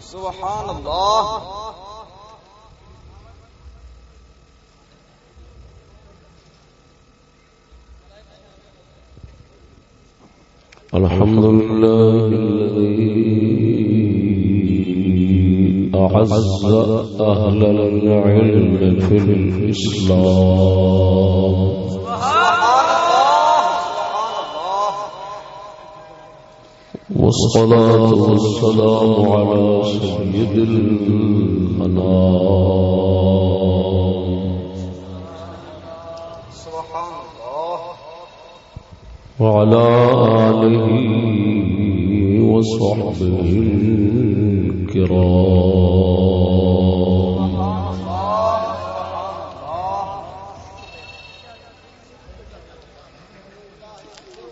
سبحان الله الحمد لله الذي أعز أهل العلم في الإسلام والصلاة والسلام على سيد الأنام سبحان الله وعلى آله وصحبه الكرام.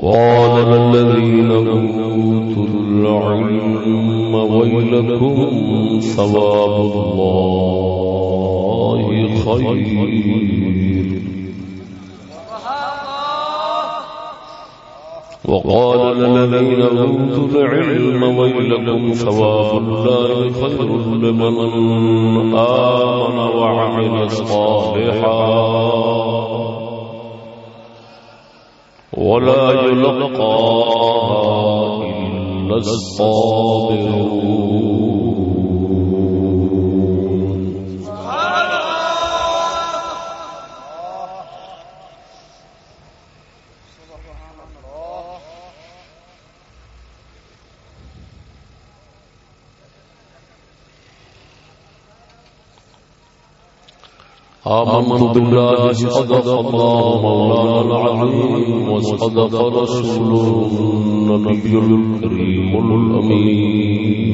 وقال الذين أوتوا العلم ويلكم ثواب الله خير. وقال الذين أوتوا العلم ويلكم ثواب الله خير لمن آمن وعمل صالحا. ولا يلقاها إلا الصابرون. آمنت بالله صدق الله مولانا العظيم وصدق رسوله النبي الكريم الأمين.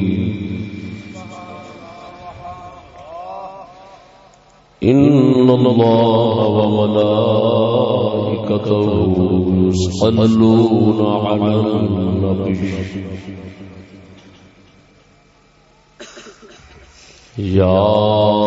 إن الله وملائكته يصلون على النبي. يا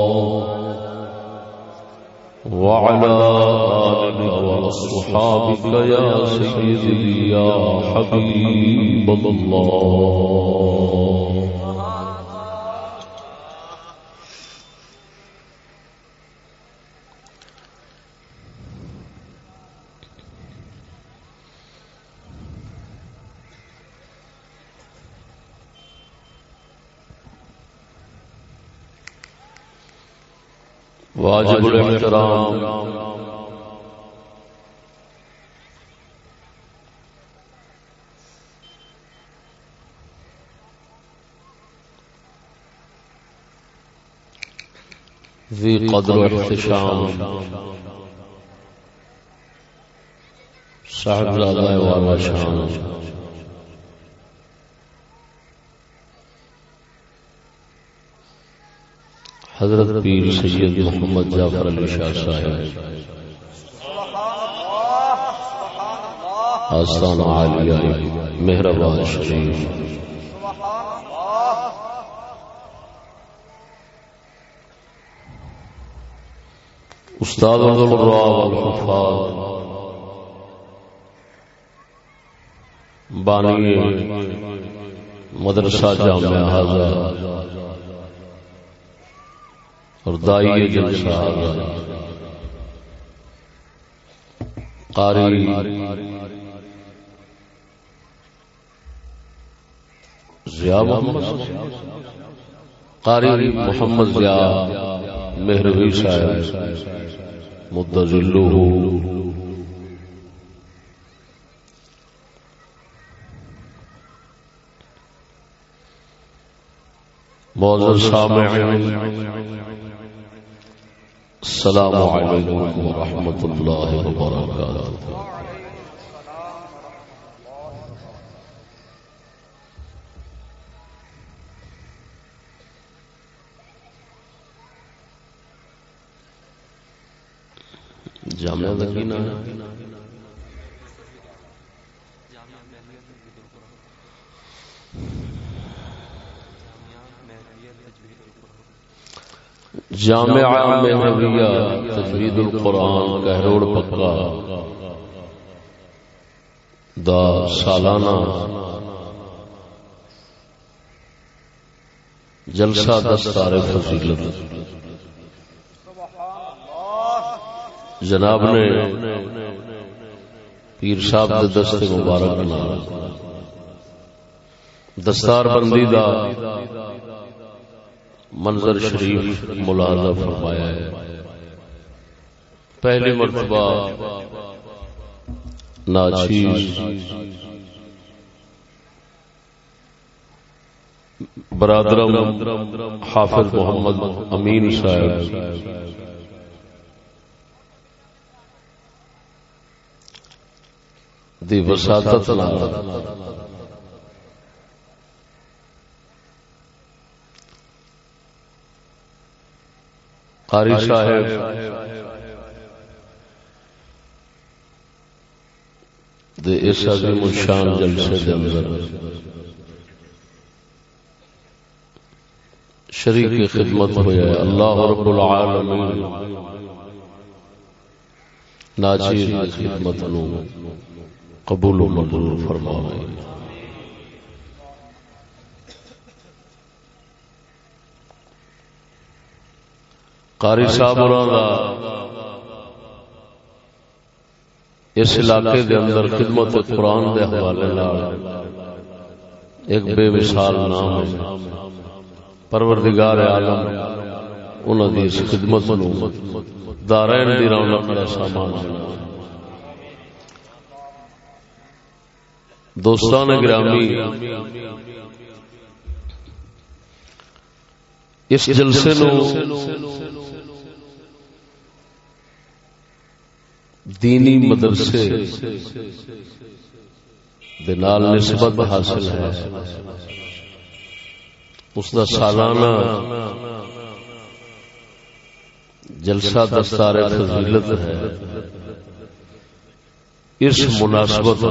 وعلى آلك وأصحابك يا سيدي يا حبيب الله. واجب الاحترام۔ ذي قدر واحتشام صاحب زادہ والا شان۔ حضرت پیر سید محمد جعفر علی شاہ صاحب۔ آستان عالیہ مہربان شریف۔ استاد والحفاظ بانی مدرسہ جامعہ حاضر۔ اور دائی جلسہ قاری۔ ضیاء محمد۔ قاری محمد ضیاء مہروی صاحب۔ مدذلو معذر سامعین السلام علیکم ورحمۃ اللہ وبرکاتہ جامعہ دکینہ جامعہ مہرویہ تجوید القرآن کہروڑ پکا۔ دا سالانہ جلسہ دستار فضیلت۔ جناب نے پیر صاحب دے دستے مبارک دستار بندی دا منظر شریف ملازہ فرمایا ہے۔ پہلی مرتبہ ناچیز برادرم حافظ محمد امین صاحب۔ دی وساطت قاری صاحب۔ دے اس عظیم الشان جلسے دے اندر۔ شریک خدمت ہویا ہے۔ اللہ رب العالمین۔ ناچیر خدمت نو قبول و منظور فرماوے۔ قاری صاحب اس علاقے دے اندر خدمت قرآن دے حوالے ایک بے مثال نام ہے۔ پروردگار عالم انہوں دی اس خدمت نو دارین دی رونق دا سامان دوستان گرامی اس جلسے نو دینی مدرسے دنال نسبت حاصل ہے۔ اس دا سالانہ جلسہ دستار فضیلت ہے۔ اس مناسبت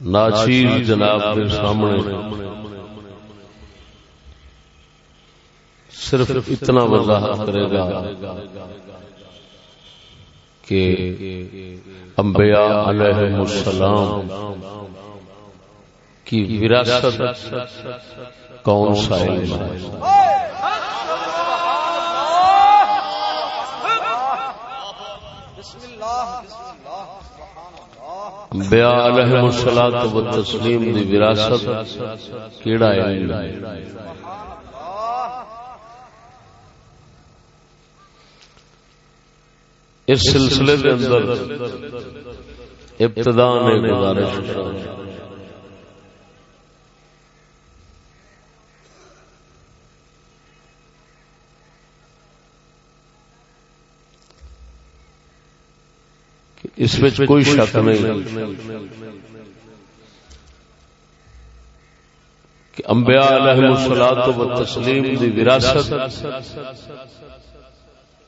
ناچیز جناب کے سامنے صرف اتنا وضاحت کرے گا کہ انبیاء علیہ السلام کی وراثت کون سا علم ہے؟ انبیاء علیہ الصلوۃ والتسلیم دی وراثت کیڑا علم ہے؟ اس سلسلے کے اندر ابتدا نے گزارش اس میں کوئی شک نہیں کہ انبیاء علیہ الصلوۃ والتسلیم دی وراثت،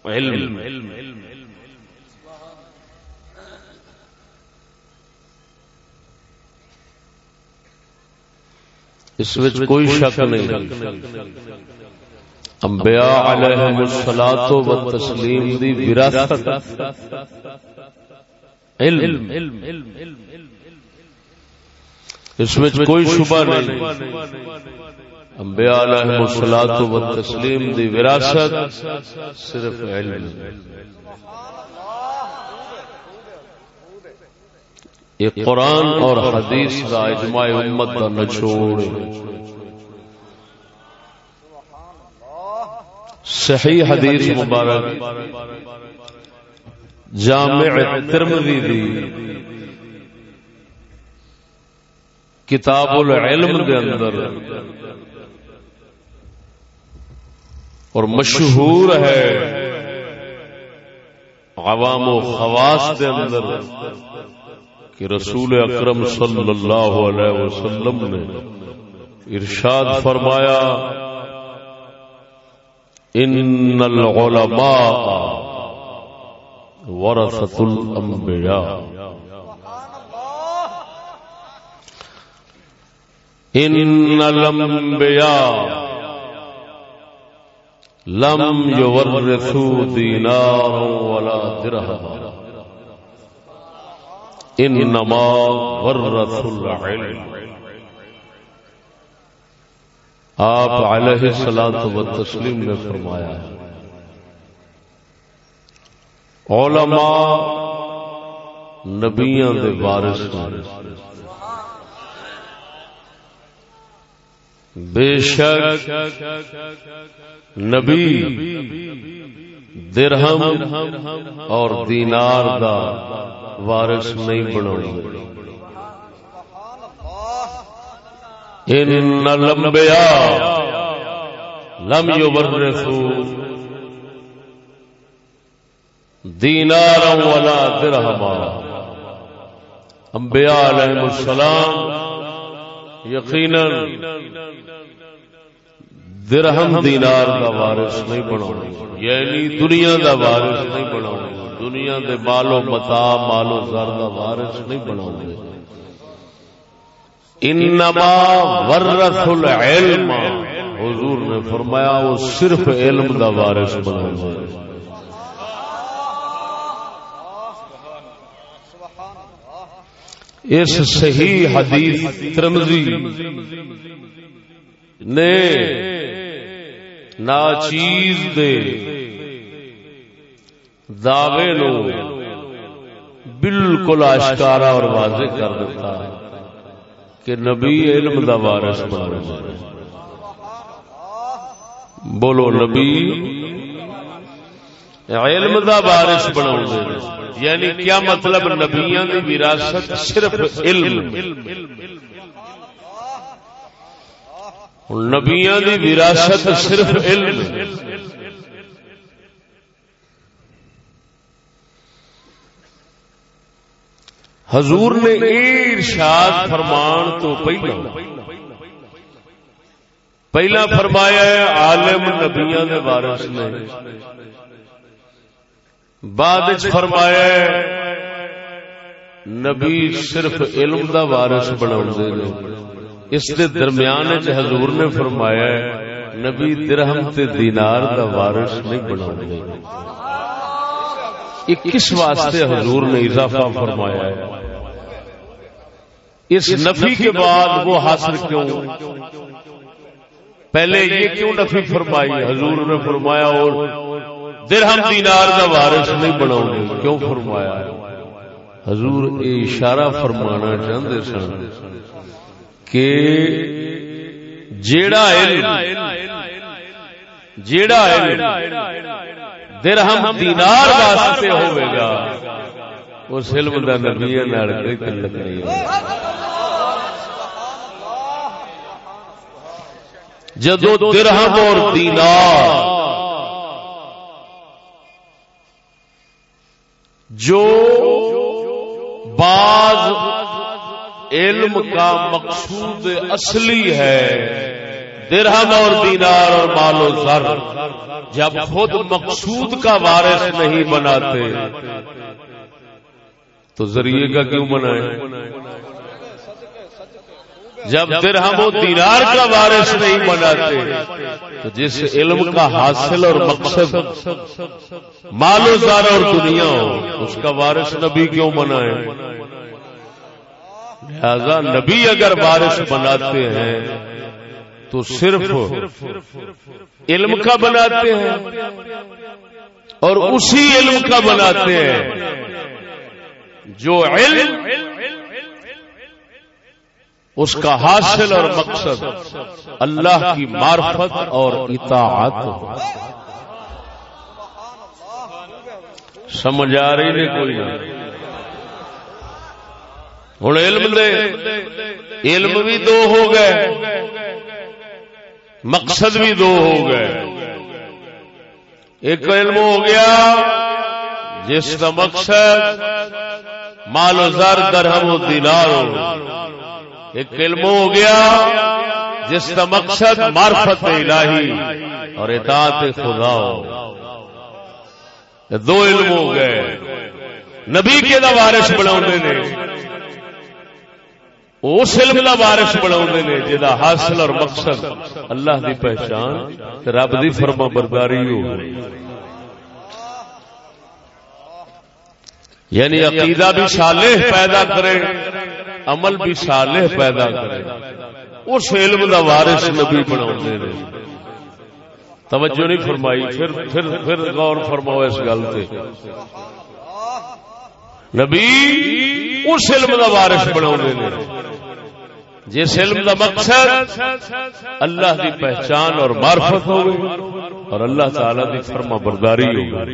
علم اس وچ کوئی شک نہیں۔ انبیاء علیہ الصلوۃ والتسلیم دی وراثت۔ علم۔ اس میں کوئی شبہ نہیں۔ انبیاء علیہ الصلوۃ والتسلیم دی وراثت صرف علم۔ یہ قرآن اور حدیث کا اجماع امت کا نچوڑ صحیح حدیث مبارک۔ جامع ترمذی دی۔ کتاب العلم دے اندر۔ اور مشہور ہے عوام و خواص دے اندر۔ کہ رسول اکرم صلی اللہ علیہ وسلم نے ارشاد فرمایا، ان العلماء ورثت الانبیاء. ان الانبیاء لم يورثوا دینارا ولا درہما. انما ورث العلم. آپ علیہ السلام و تسلیم نے فرمایا علماء نبیاں دے وارث بے شک نبی درہم اور دینار دا وارث نہیں بنا ان لمبیا، لم یورثوا دینارا ولا درہما۔ انبیاء علیہ السلام یقینا درہم دینار کا وارث نہیں بنا یعنی دنیا دا وارث نہیں بنا دنیا دے مالو متا مالو زر کا وارث نہیں بنا انما ورث العلم۔ حضور نے فرمایا، وہ صرف علم دا وارث بنا اس صحیح حدیث ترمزی نے ناچیز دے دعوے نو بالکل آشکارا اور واضح کر دیتا ہے کہ نبی علم دا وارث بنا بولو نبی علم دا وارث بنا یعنی کیا مطلب نبیاں دی وراثت صرف علم؟ نبیاں دی وراثت صرف علم۔ حضور نے ارشاد فرمان تو پہلا پہلا فرمایا ہے عالم نبیاں دے وارث نے۔ بعد فرمایا ہے نبی صرف علم دا وارث بنا اس دے درمیان حضور نے فرمایا ہے نبی درہم تے دینار دا وارث نہیں بنا کس واسطے حضور نے اضافہ فرمایا ہے؟ اس نفی کے بعد وہ حاصل کیوں پہلے یہ کیوں نفی فرمائی؟ حضور نے فرمایا اور درہم دینار کا وارث نہیں بناؤ کیوں فرمایا؟ حضور یہ اشارہ فرمانا چاہتے سن کہ جیڑا جیڑا درہم دینار واسطے ہوئے گا اس علم کا نبی کوئی تعلق نہیں جدو درہم اور دینار جو بعض علم کا مقصود اصلی ہے، درہم اور دینار اور مال و زر، جب خود مقصود کا وارث نہیں بناتے تو ذریعے کا کیوں بنائے جب درہم و دینار کا وارث نہیں بناتے تو جس علم کا حاصل اور مقصد مال و زار اور دنیا ہو، اس کا وارث نبی کیوں بنائے لہذا نبی اگر وارث بناتے ہیں، تو صرف علم کا بناتے ہیں اور اسی علم کا بناتے ہیں۔ جو علم، اس کا حاصل اور مقصد اللہ کی معرفت اور اطاعت سمجھ آ رہی نہیں کوئی۔ ہوں علم دے۔ علم بھی دو ہو گئے۔ مقصد بھی دو ہو گئے۔ ایک علم ہو گیا جس کا مقصد مال و زر درہم و دینار ہو ایک علم ہو گیا جس کا مقصد معرفت الہی اور اطاعت خدا ہو۔ دو علم ہو گئے۔ نبی کے دا وارث بنا نے۔ اس علم کا وارث بنا نے جا حاصل اور مقصد اللہ دی پہچان رب دی فرما برداری ہو۔ یعنی عقیدہ بھی صالح پیدا کرے عمل بھی صالح پیدا کرے۔ اس علم دا وارث نبی بنا توجہ نہیں فرمائی پھر پھر پھر غور فرماؤ اس گل سے نبی اس علم دا وارث بنا جس علم دا مقصد اللہ دی پہچان اور معرفت ہو اور اللہ تعالی دی فرما برداری ہو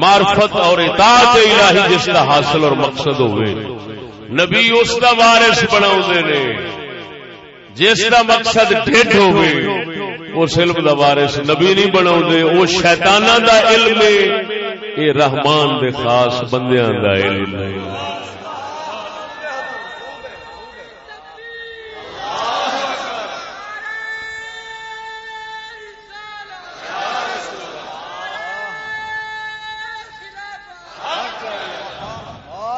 معرفت اور اطاعت الہی جس کا حاصل اور مقصد ہوئے۔ نبی اس کا وارث بنا جس کا مقصد ڈیڈ ہوئے اس علم کا وارث نبی نہیں بنا وہ شیطانہ دا علم ہے۔ رحمان دے خاص بندیاں دا علم ہے۔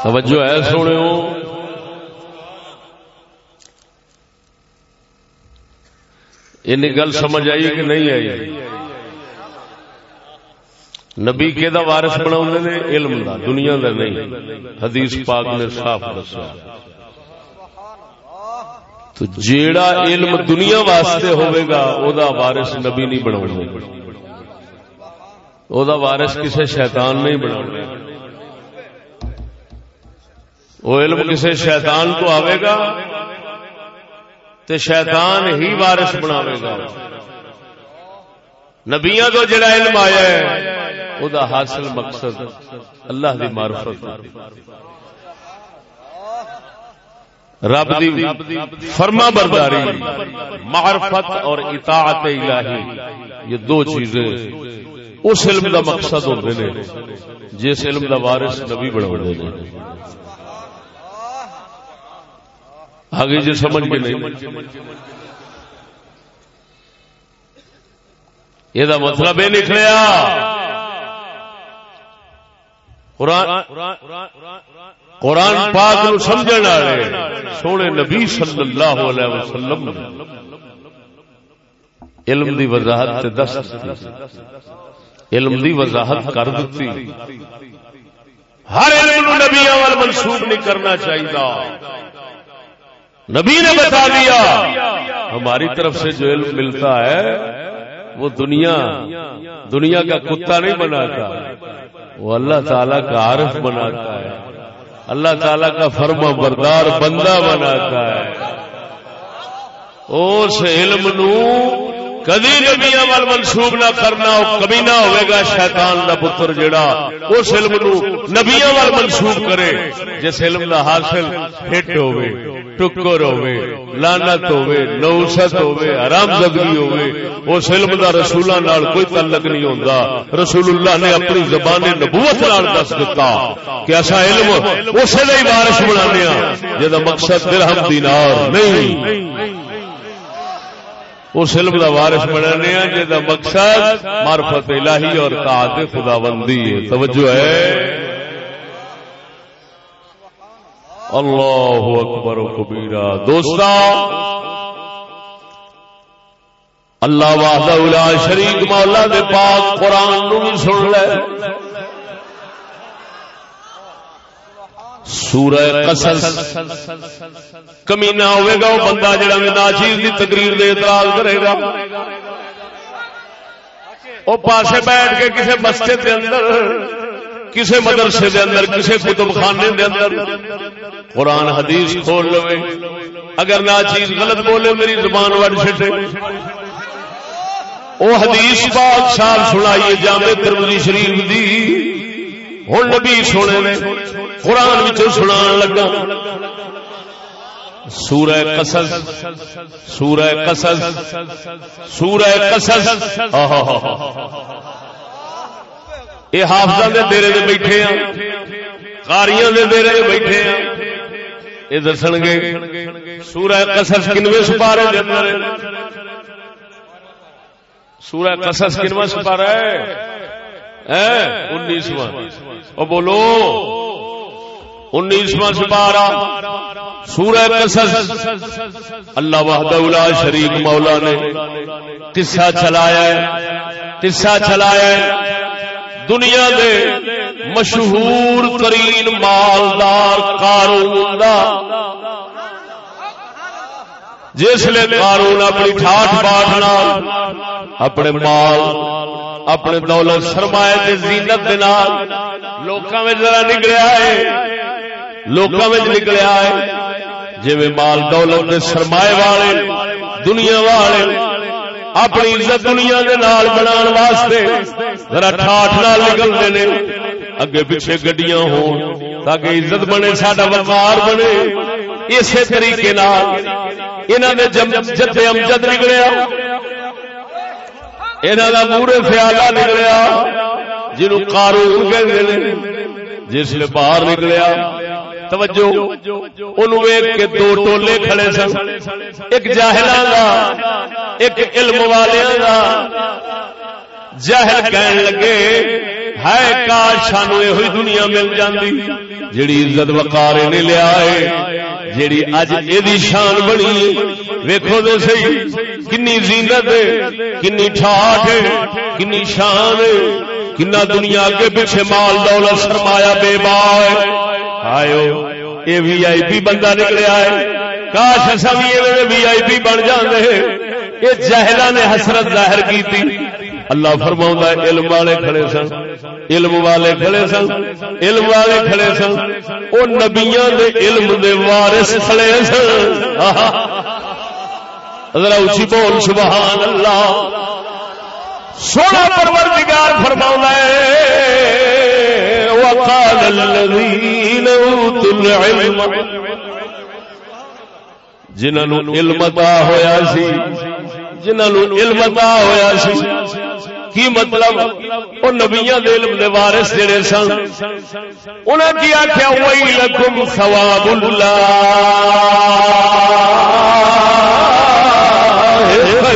توجہ ہے سونے این گل سمجھ آئی کہ نہیں آئی؟ نبی کے دا وارث بنا علم دا، دنیا دا نہیں۔ حدیث پاک نے صاف دسا تو جیڑا علم دنیا واسطے ہوئے گا، او دا وارث نبی نہیں بنا او دا وارث کسے شیطان نہیں بنا وہ علم کسی شیطان کو آئے گا تو شیطان ہی وارث بناوے گا۔ نبیا تو جڑا علم آیا ہے وہ حاصل مقصد اللہ دی معرفت۔ رب دی فرما برداری، معرفت اور اطاعت الہی، یہ دو چیزیں اس علم دا مقصد ہوتے ہیں جس علم دا وارث نبی بنا آگے جو سمجھ کے نہیں یہ مطلب یہ نکلیا قرآن پاک نو سمجھ والے سونے نبی صلی اللہ علیہ وسلم علم دی وضاحت دس علم دی وضاحت کر دیتی ہر علم نبی منسوخ نہیں کرنا چاہیے نبی نے بتا دیا۔ ہماری طرف سے جو علم ملتا ہے وہ دنیا دنیا کا کتا نہیں بناتا۔ وہ اللہ تعالی کا عارف بناتا ہے۔ اللہ تعالی کا فرما بردار بندہ بناتا ہے۔ اس علم نو کدی نبی عمل منسوخ نہ کرنا کبھی نہ ہوئے گا شیطان دا پتر جڑا۔ اس علم نو نبی عمل منسوخ کرے جس علم دا حاصل ہٹ ہوئے۔ ٹکر ہوئے لانت ہوئے نوست ہوئے حرام زدگی ہوئے، اس علم دا رسولہ نال کوئی تعلق نہیں ہوندا۔ رسول اللہ نے اپنی زبان نبوت نال دس دیتا کہ ایسا علم اسے ہی وارث بنانے ہاں جدا مقصد درہم دینار نہیں۔ اس علم کا وارث بنانے ہاں جا مقصد معرفت الہی اور طاعت خدا بندی ہے۔ توجہ ہے۔ اللہ اکبر و کبیرہ۔ دوستا اللہ واہدہ شریک مولا دے پاک قرآن نو بھی سن لے۔ سورہ قصص کمینہ ہوئے گا، وہ بندہ جڑا میں ناچیز دی تقریر دے اعتراض کرے گا۔ وہ پاسے بیٹھ کے کسی مسجد کے اندر کسے مدرسے دے اندر، کسے کتب خانے دے اندر۔ قرآن حدیث کھول لو اگر نہ چیز غلط بولے، میری زبان وڈ چھٹے۔ وہ حدیث پاک صاحب سنائیے جامع ترمذی شریف دی۔ ہوں نبی سونے نے قرآن سنا لگا۔ سورہ قصص سورہ قصص سورہ قصص۔ یہ حافظ دے دیرے دے بیٹھے ہیں کاریاں دے دیرے دے بیٹھے ہیں یہ دس گے، سورہ قصص کنویں سپارے دے اندر۔ سورہ قصص کنواں سپارہ ہے انیسواں۔ او بولو، انیسواں سپارہ سورہ قصص۔ اللہ وحدہ الا شریک مولا نے قصہ چلایا ہے، قصہ چلایا ہے۔ دنیا دے مشہور ترین مالدار کارون دا جس لے کارون اپنی ٹھاٹ باٹ اپنے مال، اپنے دولت سرمایہ دے زینت دے نال لوکاں وچ ذرا نکلیا ہے۔ لوکاں وچ نکلیا ہے۔ جویں مال دولت دے سرمایہ والے، دنیا والے اپنی عزت دنیا دے نال بنان واسطے ذرا ٹھاٹ نال نکلتے نے، اگے پیچھے گڈیاں ہون تاکہ عزت بنے، ساڈا وقار بنے۔ اسی طریقے نال انہاں دے جد امجد نکلیا، انہاں دا پورے خیالہ نکلیا جنوں قارون کہندے نے، جس لے باہر نکلیا توجہ ان ویگ کے دو ٹولے کھڑے سن۔ ایک جاہل کا ایک علم والے کا جہل کہن لگے ہے کاش سانو یہ دنیا مل جاندی۔ جڑی عزت وقار نے لیا ہے جیڑی اج یہ شان بنی۔ ویکو تو سی کنی زینت کنی ٹھاٹ کنی شان کنا دنیا کے پیچھے مال دولت سرمایا بے با آئے یہ وی آئی پی بندہ نکلیا ہے کاش اصا بھی وی آئی پی بن جانے یہ جہلا نے حسرت ظاہر کی تھی اللہ فرما علم والے کھڑے سن۔ علم والے کھڑے سن۔ علم والے کھڑے سن۔ وہ نبیا دے علم دے وارث کھڑے سن۔ ذرا اچھی بول، سبحان اللہ۔ سونا پرور پروردگار فرما ہے وقال الذين اوتوا العلم، جنہوں علم عطا ہویا سی، جنہوں علم عطا ہویا سی، کی مطلب؟ وہ نبیاں دے علم دے وارث جڑے سن، انہاں کی آکھیا ویلکم ثواب اللہ۔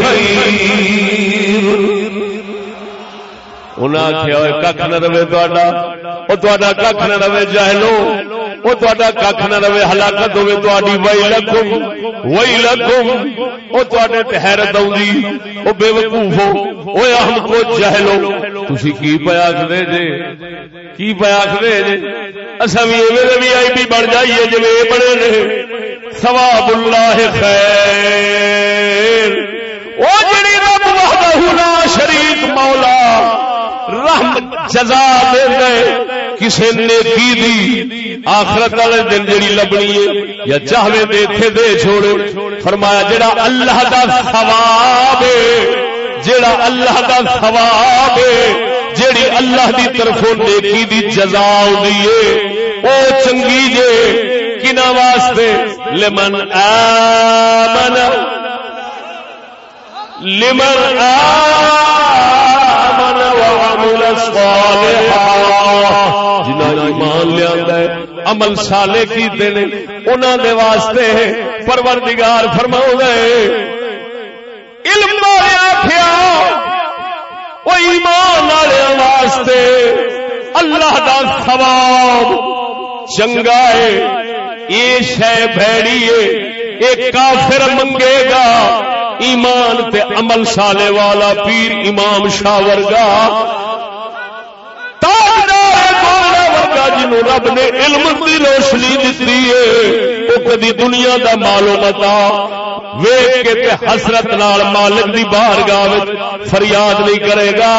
خیر۔ انہیں آخیا کھ نہ رہے تا کھ نہ رہے جہلو وہ کھ نہ رہے ہلاکت ہوے تاری وئی لکھم وئی لکھم۔ وہ حیرت آئی وہ بے وقوف ہو۔ ہم کو جہلو تھی کی پیا آخر جے؟ کی پیا آخر جے؟ اصا بھی ایویں بھی آئی پی بن جائیے جی بڑے نے سواب اللہ خیر۔ وہ جڑی رب وحدہ شریک رحم جزا دے کسی نیکی دی آخرت والے دن جڑی لبنی ہے یا چاہے دے تھے دے چھوڑے۔ فرمایا جڑا اللہ دا ثواب ہے، جڑا اللہ دا ثواب ہے، جڑی اللہ دی طرفوں نیکی دی جزا ہوندی ہے، او چنگی جے۔ کنا واسطے؟ لمن آمن۔ لمن آمن۔ ایمان لیا عمل سالے کیتے نے انہوں دے واسطے پروردگار فرما گئے علم آخیا وہ ایمان والے واسطے اللہ دا ثواب چنگا ہے، یہ شہ بھڑی ہے ایک کافر منگے گا ایمان تے عمل سالے والا پیر امام شاہ ورگا۔ جنوں رب نے علم کی روشنی دیتی ہے۔ وہ کدی دنیا دا مالو متا ویگ کے تے حسرت نال مالک دی باہر گاہ فریاد نہیں کرے گا۔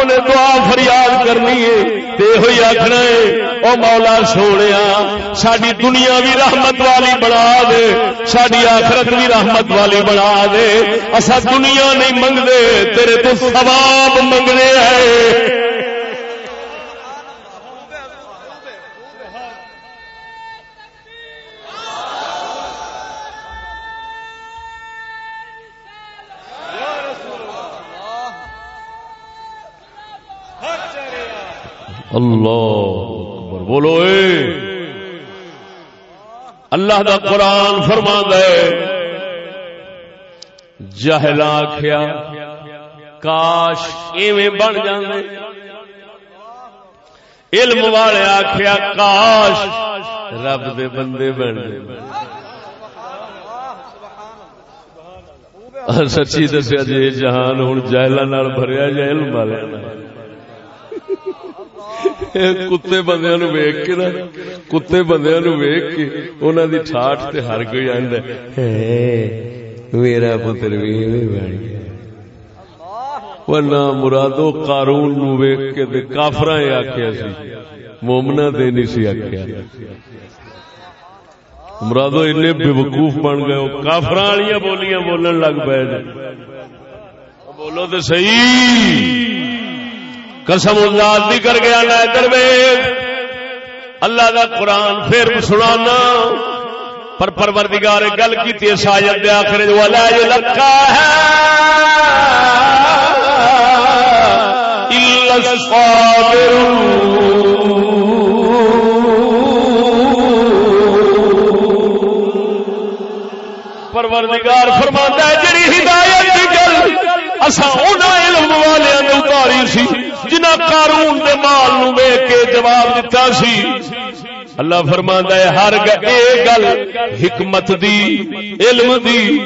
انہیں دعا فریاد کرنی ہے، تے ہوئی آخنا ہے، او مولا سونے ساری دنیا بھی رحمت والی بنا دے ساری آخرت بھی رحمت والی بنا دے۔ اصا دنیا نہیں منگتے تیرے تو سواب منگنے ہیں اللہ اکبر، بولو اے۔ اللہ دا قرآن فرما دے جہلا آخیا کاش ایویں بن جاندے۔ علم والے آخیا کاش رب دے بندے بن سچی دسیا جی جہان ہوں جہلوں بھریا جا علم والے کتے بندے نو ویک کے نا کتے بندے نو ویک کے انہوں دی ٹھاٹ تے ہر کوئی آندا میرا پتر بھی بن گیا ورنہ مرادو قارون نو ویک کے تے کافراں آکھیا سی مومنا تے نہیں سی آکھیا مرادو اتنے بے وقوف بن گئے کافراں والی بولیاں بولن لگ پے بولو تو صحیح قسم ذات بھی کر گیا نہ درویز اللہ دا قرآن پھر سنانا۔ پر پروردگار گل کی تی شاید دے آخر جو اللہ جو لکھا ہے اللہ پروردگار فرماتا ہے جڑی ہدایت کی گل اسا انہاں علم والے نے اتاری سی جنہ قارون دے مال نو ویکھ کے جواب دتا سی۔ اللہ فرماندا ہے، ہر گل حکمت دی، علم دی،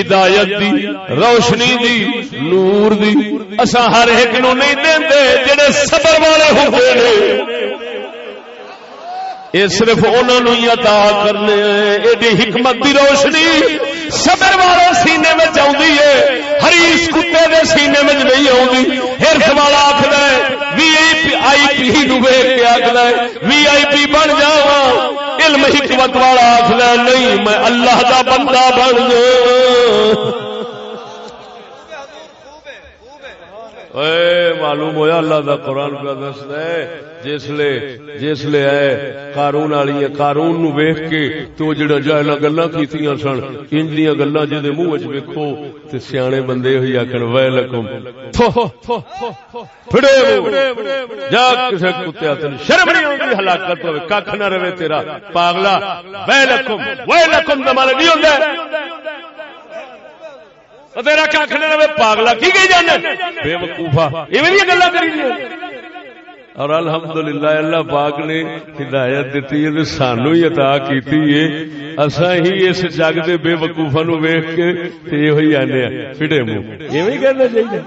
ہدایت دی، روشنی دی، نور دی۔ اسا ہر ایک نو نہیں دیندے، جڑے صبر والے ہوندے نے۔ یہ صرف انہوں ہی عطا کرنے ایڈی حکمت دی روشنی۔ صبر والے سینے میں آئی ہے۔ ہریش کتے دے سینے میں نہیں آتی ہرس والا آخر وی آئی پی نو کے آخر وی آئی پی بن جا علم حکمت والا آخر نہیں، میں اللہ دا بندہ بن جا معلوم ہویا اللہ دا قرآن پہ دستا ہے، جسلے جسلے ہے، قارون والی قارون نو ویکھ کے تو جڑا جاہلا گلاں کیتیاں سن انج دیاں گلاں جے دے منہ وچ ویکھو تے سیاںے بندے ہوئی آکھن ویلکم پھڑے جا کسے کتے تن شرم نہیں اوندی ہلاکت ہوے ککھ نہ رہے تیرا، پاگلا ویلکم ویلکم دا مطلب نہیں ہوندا تیرا کھ نہ پاگلا کی گئی جانے بے وقوفا یہ گلا کری اور الحمدللہ اللہ پاک نے ہدایت دیتی ہے سانو ہی عطا کیتی ہے اسا ہی اس جگ دے بے وقوفا نو ویکھ کے تے یہ ہوئی آنے ہیں پھڑے منہ ایویں کہنا چاہیے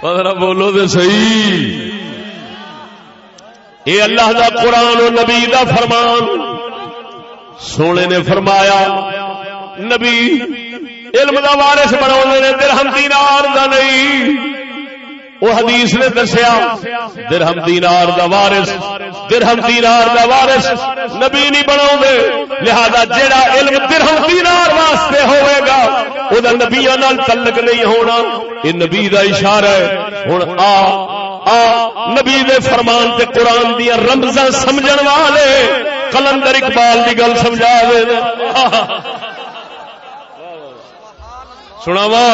پتہ بولو تے صحیح اے اللہ دا قرآن و نبی دا فرمان سونے نے فرمایا، نبی، علم دا وارث بنا درہم دینار دا نہیں۔ وہ حدیث نے دسیا، درہم دینار دا وارث، درہم دینار دا وارث نبی نہیں بنا لہذا جیڑا علم درہم دینار واسطے ہوئے گا وہ نبیا نال تعلق نہیں ہونا۔ یہ نبی دا اشارہ ہے۔ ہوں آ آ، نبی دے فرمان تے قرآن دیا رمزاں سمجھن والے۔ کلندر اقبال کی گل سمجھا دے سنا وا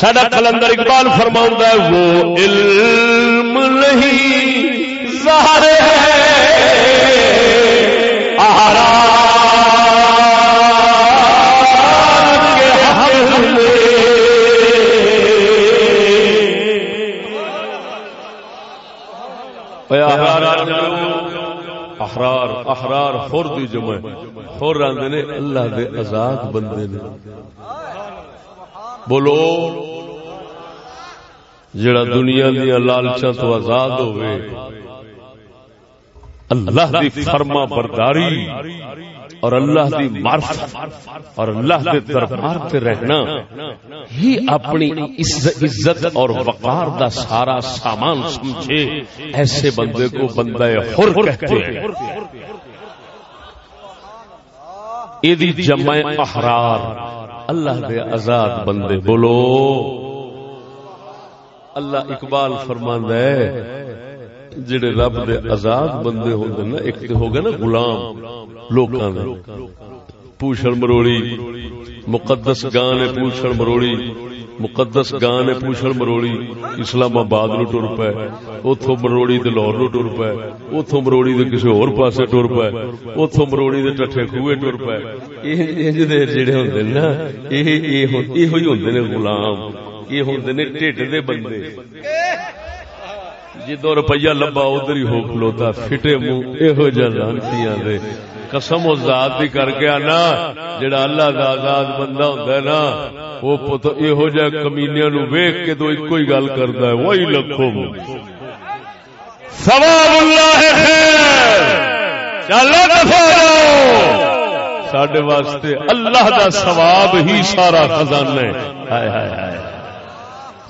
سڈا کلندر اقبال فرما ہے، وہ علم نہیں، ظاہر ہے۔ آرام احرار احرار خور دی جمع خور راندے نے اللہ دے آزاد بندے نے۔ بولو، جڑا دنیا دیا لالچاں تو آزاد ہوئے اللہ دی فرما برداری۔ اور اللہ دی معرفت اور اللہ دے دربار پہ رہنا ہی اپنی عزت اور وقار دا سارا سامان سمجھے۔ ایسے بندے کو بندہ حر کہتے ہیں۔ ایدی جمع احرار۔ اللہ دے آزاد بندے بولو۔ اللہ اقبال فرماندہ ہے جڑے رب دے آزاد بندے ہوندے نا، ایک تے ہو گئے نا غلام، لوکاں دے۔ پوچھڑ مروڑی، مقدس گاں نے پوچھڑ مروڑی، مقدس گاں نے پوچھڑ مروڑی اسلام آباد نو ٹر پے، اوتھوں مروڑی تے لاہور نو ٹر پے، اوتھوں مروڑی تے کسے ہور پاسے ٹر پے، اوتھوں مروڑی تے ٹٹھے کھوے ٹر پے۔ انج دے جڑے ہوندے نا اے اے ہوندے ہوندے نے غلام، یہ ہوندے نے ٹھڈ دے بندے۔ جدو روپیہ لبا ادھر ہی ہو کھلوتا فٹے منہ یہو جانتی دے۔ قسم ذات دی کر کے نا جڑا اللہ دا آزاد بندہ ہوندا ہے نا، وہ پتہ یہو جہ کمینیاں نو ویکھ کے تو اکو ہی گل کردا ہے، وہی لکھو۔ ثواب اللہ خیر۔ چلو دفعہ ساڈے واسطے اللہ دا ثواب ہی سارا خزانہ ہے۔ ہائے ہائے ہائے۔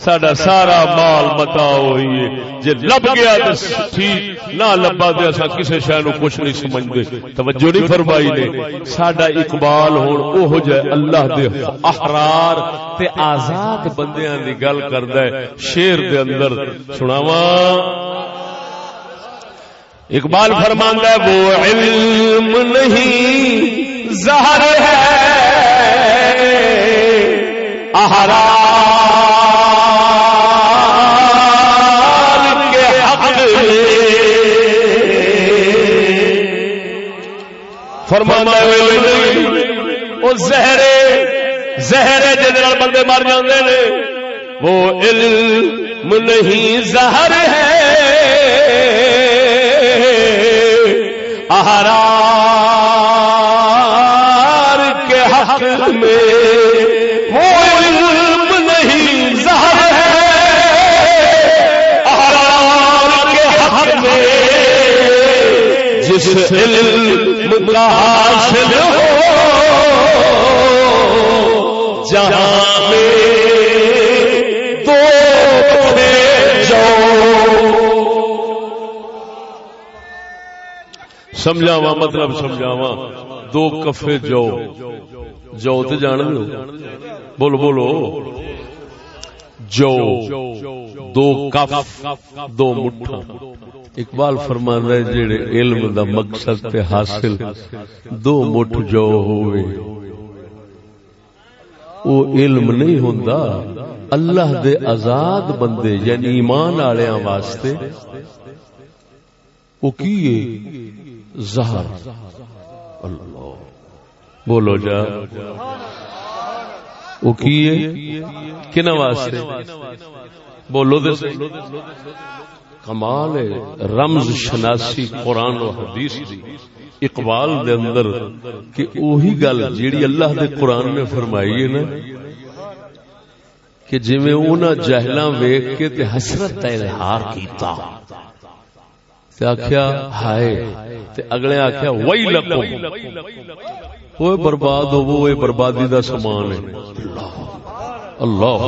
سڈا سارا مال متا ہوئی جی لب گیا تو ٹھیک نہ لبا تو اصا کسی شہ نو کچھ نہیں سمجھتے توجہ نہیں فرمائی نے سڈا اقبال ہوں وہ جائے اللہ دے احرار تے آزاد بندیاں دی گل کرد شیر دے اندر سناوا اقبال فرماندہ وہ علم نہیں زہر ہے احرار فرمانا وہ زہرے زہرے جن بندے مر جاندے نے۔ وہ علم نہیں، زہر ہے۔ احرار کے حق میں وہ علم نہیں، زہر ہے۔ احرار کے حق میں جس علم حاصل ہو۔ جہاں دو سمجھاوا مطلب سمجھاوا دو کفے جو جو تو جان لو۔ بولو بولو۔ جو دو کف، دو مٹھا اقبال فرمانا جڑے علم دا مقصد تے حاصل دو مٹھ جو ہوئے۔ وہ علم نہیں ہوندا، اللہ دے آزاد بندے یعنی ایمان والےاں واسطے۔ وہ کی زہر۔ اللہ۔ بولو جا۔ وہ کی کنا واسطے۔ بولو دے۔ کمال رمز شناسی قرآن و حدیث دی۔ اقبال دے اندر کہ اوہی گل جیڑی اللہ دے قرآن نے فرمائی ہے نا، کہ جی میں اونا جہلاں ویک کے تے حسرت تے اظہار کیتا۔ تے آکھیا، ہائے، تے اگلے آکھیا وئی لکو وہ برباد ہو وہ بربادی دا سامان ہے۔ اللہ اللہ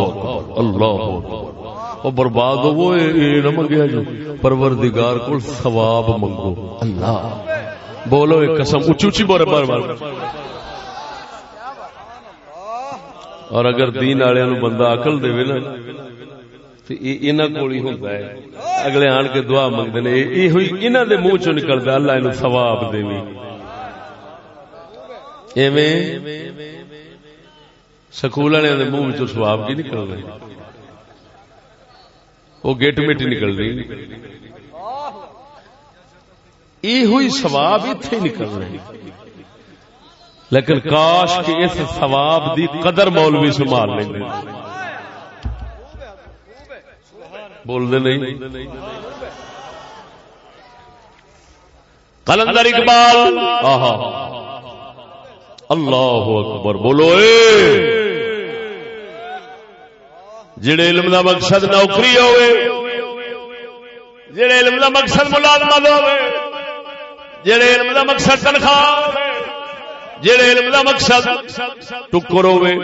اللہ وہ برباد ہو وہ نہ منگیا جو پروردگار کو ثواب منگو۔ اللہ۔ بولو ایک قسم اچھی اچھی بولے بار بار۔ اور اگر دین والے بندہ عقل دے نا تو یہ کول ہی ہوتا ہے۔ اگلے آن کے دعا منگتے ہیں یہ ہوئی انہوں دے منہ چو نکلتا اللہ یہ ثواب دے۔ سکول والے منہ چ سواب کی نکل رہے وہ گیٹ میٹ نکل رہی یہ ہوئی سواب اتنے نکل رہی لیکن کاش کے اس سواب دی قدر مولوی سنبھال لیں گے بول دے نہیں۔ کلندر اقبال اللہ اکبر، بولو اے۔ جڑے علم دا مقصد نوکری ہوئے، جڑے علم دا مقصد ملازمت ہوئے، جڑے علم دا مقصد تنخواہ جڑے علم دا مقصد ٹکر ہوے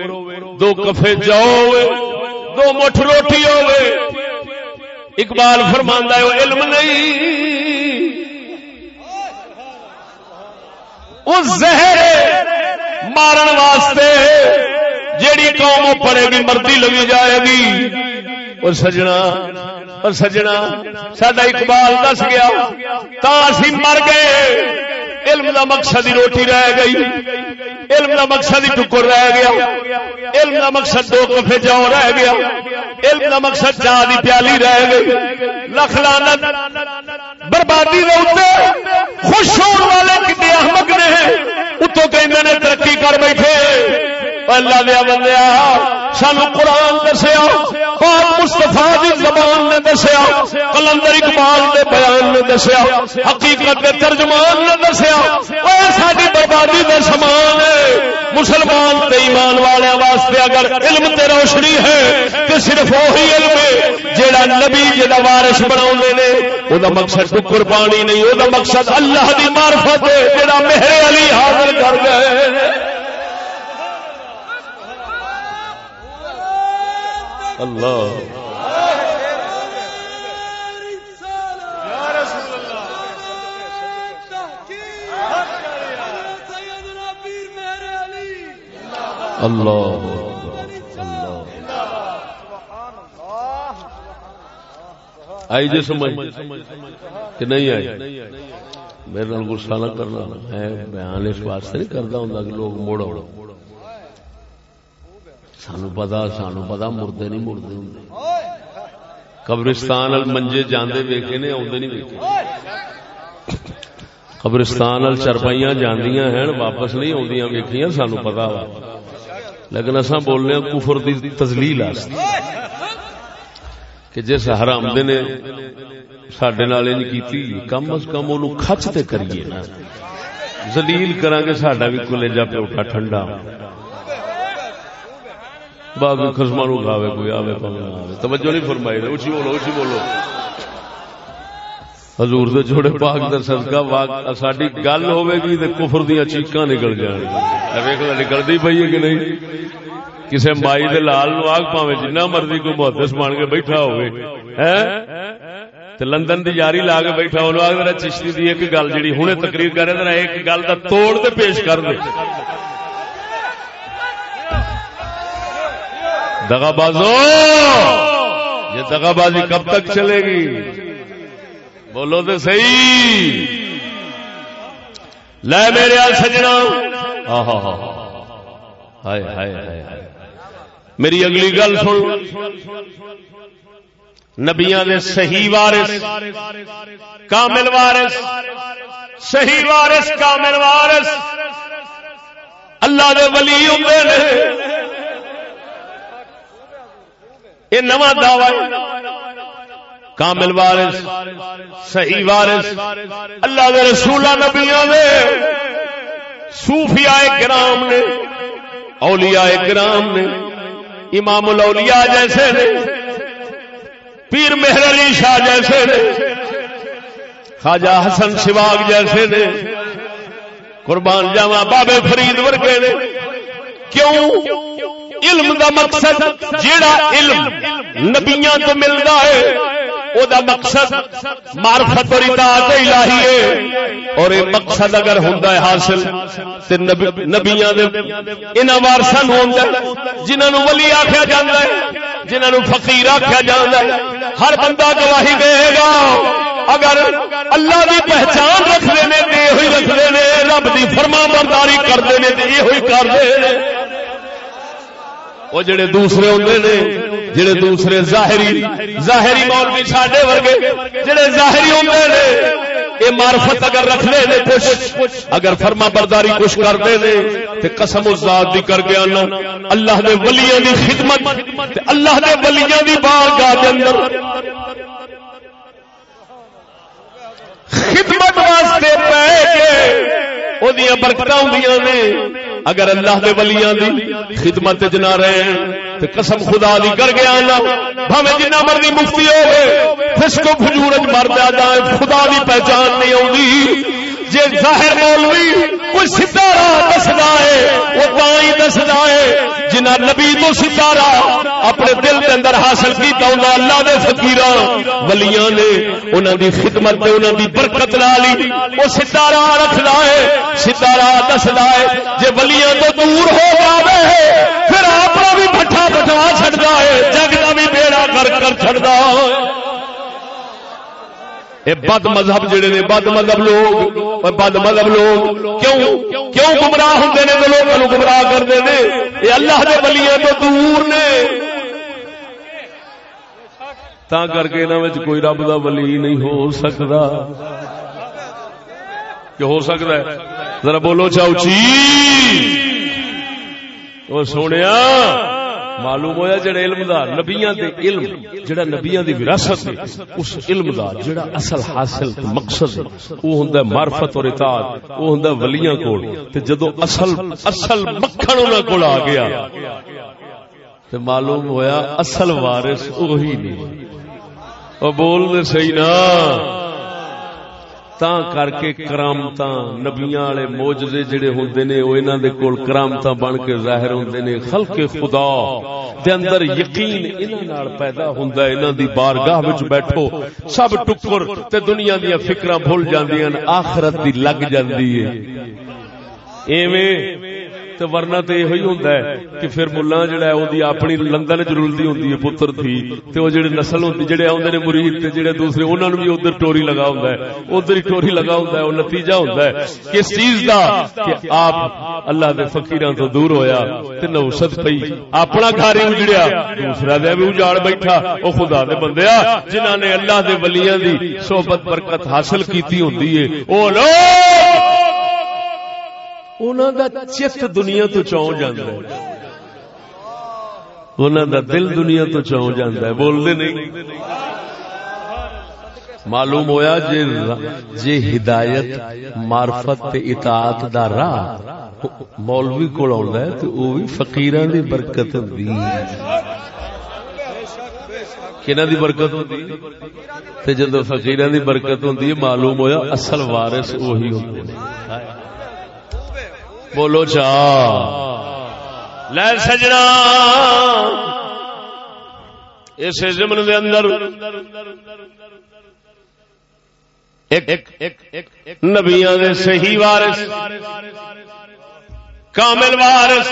دو کفے جاؤ ہوے دو مٹھ روٹی ہوے اقبال فرماندا ہے، علم نہیں۔ اس زہر مارن واسطے جیڑی قوم پڑے گی مردی لگی جائے گی. اور سجنا اور سجنا سڈا اقبال دس گیا، تا اسی مر گئے۔ علم دا مقصد ہی روٹی رہ گئی۔ علم دا مقصد ہی ٹکر رہ گیا۔ علم دا مقصد دو کفے جاؤ رہ گیا۔ علم دا مقصد چاہ دی پیالی رہ گئی۔ لکھ لانت بربادی خوش ہونے والے کتنے احمد نے، اتوں کہ ترقی کر بیٹھے۔ اللہ دیا بندیا سانو قرآن دسیا، پاک مستفا دی زبان نے دسیا، کلندر اقبال دے بیان نے دسیا، حقیقت کے ترجمان نے دسیا ساری بربادی دے سامان مسلمان تے ایمان والے واسطے اگر علم تے روشنی ہے تو صرف وہی علم ہے جیڑا نبی جی جا وارش بنا نے۔ وہ مقصد ٹکر پانی نہیں وہ مقصد اللہ دی معرفت ہے، جیڑا مہر علی حاضر کر گئے۔ اللہ۔ اللہ۔ آئی جی سمجھ کہ نہیں آئی؟ میرے نال گسا نہ کرنا۔ میں بیان اس واسطے نہیں کرتا ہوں کہ لوگ موڑ سانو پتا سانو پتا، مردے نہیں مردے ہوں۔ قبرستان منجے جانے ویکے نے آدھے نہیں ویکے قبرستان چرپائیاں جاندیاں ہیں، واپس نہیں آدیاں ویکیاں سانو پتا وا۔ لیکن اصا بولنے کفر دی تزلیل کہ جس حرام دے نے سڈے نال کی کم از کم وہ کچ تے کریے نا۔ زلیل کرا گے سڈا بھی کلیجا پیوٹا ٹھنڈا۔ باقی خسما نو کھاوے، کوئی آوے آوے۔ توجہ نہیں فرمائی اچھی بولو اچھی بولو۔ حضور دے جوڑے پاک دے صدقہ ساڈی گل ہوے گی تے کفر دیاں چیکاں نکل جان۔ ویکھ لے نکلدی پئی ہے کہ نہیں؟ کسے مائی دے لال نو آگ پاویں جنہ مرضی کوئی محدث بن کے بیٹھا ہوے ہیں تے لندن دی یاری لا کے بیٹھا ہو آگ ذرا چشتی دی ایک گل جڑی ہنے تقریر کرے، ذرا ایک گل دا توڑ تے پیش کر دے۔ دگا بازو یہ دگا بازی کب تک چلے گی؟ بولو تو صحیح! لے میرے سجنا! ہائے ہائے ہائے میری اگلی گل سن۔ نبیا صحیح وارث، کامل وارث، صحیح وارث، کامل وارث۔ اللہ دے ولی ہوں یہ نواں دعوی کامل وارث، صحیح وارث، اللہ دے رسول نبیاں دے، صوفیاء گرام نے، اولیاء گرام نے، امام الاولیاء جیسے نے، پیر مہر علی شاہ جیسے نے، خواجہ حسن شواگ جیسے نے، قربان جاوا بابے فرید ورگے نے، کیوں؟ علم دا مقصد جیڑا علم نبیاں تو ملتا ہے، او دا مقصد معرفت اور اطاعت الہی ہے۔ اور یہ مقصد اگر ہوندا ہے حاصل، تے نبیاں دے انہاں وارثاں نوں ہوندا ہے، جنہاں نوں ولی آکھیا جاندا ہے، جنہاں نوں فقیر آکھیا جاندا ہے۔ ہر بندہ گواہی دے گا۔ اگر اللہ دی پہچان رکھدے نے تے ہوئی رکھدے نے رب دی فرما برداری کردے نے تے یہ ہوئی کردے نے وہ جڑے دوسرے ہوتے نے، جڑے دوسرے ظاہری ظاہری مولوی ساڈے ورگے، جڑے ظاہری ہوتے نے یہ مارفت اگر رکھنے نے کچھ، اگر فرما برداری کچھ کرتے نے، تے قسم ذات دی کر گیا نا اللہ دے ولیاں دی خدمت، تے اللہ دے ولیاں دی بارگاہ دے اندر۔ خدمت واسطے پہ کے وہ برکت ہوں نے۔ اگر اللہ دے ولیاں دی خدمت وچ نہ رہے، تے قسم خدا دی کر گیا نا بھویں جنہ مرضی مفتی ہوے فس کو فجور مر جائے خدا دی پہچان نہیں اوندی جی ظاہر مولوی کوئی سیدھا راہ دسدا ہے، وہ تائی دسدا ہے۔ جنہ نبی تو سیدھا راہ اپنے دل کے اندر حاصل کیتا ہوندا، اللہ دے فقیراں، ولیاں نے انہاں دی خدمت تے انہاں دی برکت نال ہی وہ سیدھا راہ رکھدا ہے سیدھا راہ دسدا ہے۔ جے ولیاں تو دور ہو جاوے پھر اپنا بھی بٹھا بٹھا چھڑدا ہے، جگ دا بھی بیڑا کر کر چھڑدا ہے۔ بد مذہب جڑے نے، بد مذہب لوگ بد مذہب لوگ، کیوں؟ کیوں گمراہ ہوں نے تو لوگوں گمراہ کرتے ہیں یہ اللہ کے بلیے تو دور نے۔ تا کر کے انہوں کوئی رب کا بلی نہیں ہو سکتا کہ ہو سکتا ہے؟ ذرا بولو چاؤ چی؟ سونے معلوم ہوا جڑا علم دا، نبیاں دے علم، جڑا نبیاں دی وراثت ہے اس علم دا جڑا اصل حاصل مقصد وہ ہوندا معرفت اور اطاعت وہ ہوندا ولیاں کول۔ تے جدوں اصل اصل مکھن انہاں کول آ گیا، تے معلوم ہویا اصل وارث وہی نہیں۔ او بول دے صحیح نا۔ تاں کر کے کرامت نبیاں والے موجزے جڑے ہوندے نے او انہاں دے کول کرامت بن کے ظاہر ہوندے نے خلق خدا دے اندر یقین انہاں نال پیدا ہوندا ہے انہاں دی بارگاہ وچ بیٹھو سب ٹکر تے دنیا دی فکراں بھول جاندیاں آخرت دی لگ جاندی ہے ایویں تو ورنہ تو یہ ہوتا ہے کہ پھر ملا جڑا ہے وہ اپنی لندن چلتی ہوتی ہے پتر تھی تو وہ جڑے نسل ہوتی جڑے آدھے نے مرید تے جڑے دوسرے انہوں نے بھی ادھر ٹوری لگا ہوتا ہے ادھر ہی ٹوری لگا ہوتا ہے وہ نتیجہ ہوتا ہے کس چیز کا کہ آپ اللہ کے فکیر تو دور ہویا تے نوسط پی اپنا گھر ہی اجڑیا دوسرا دیا بھی اجاڑ بیٹھا وہ خدا دے بندے جنہوں نے اللہ دے ولیاں دی صحبت برکت حاصل کیتی ہوتی ہے وہ لوگ چت دنیا تو چون جانا دا دل دنیا تو چون جانا ہے۔ بولتے نہیں۔ معلوم ہویا جے جے ہدایت، معرفت اطاعت دا راہ مولوی کول آندا ہے تے او بھی فقیراں دی برکت ہوندی کنا دی برکت ہوندی؟ تے جدوں فقیراں دی برکت ہوندی معلوم ہویا اصل وارث وہی ہوندے نے۔ بولو چا لے سجنا۔ اس زمن دے اندر نبیاں دے صحیح وارث، کامل وارث،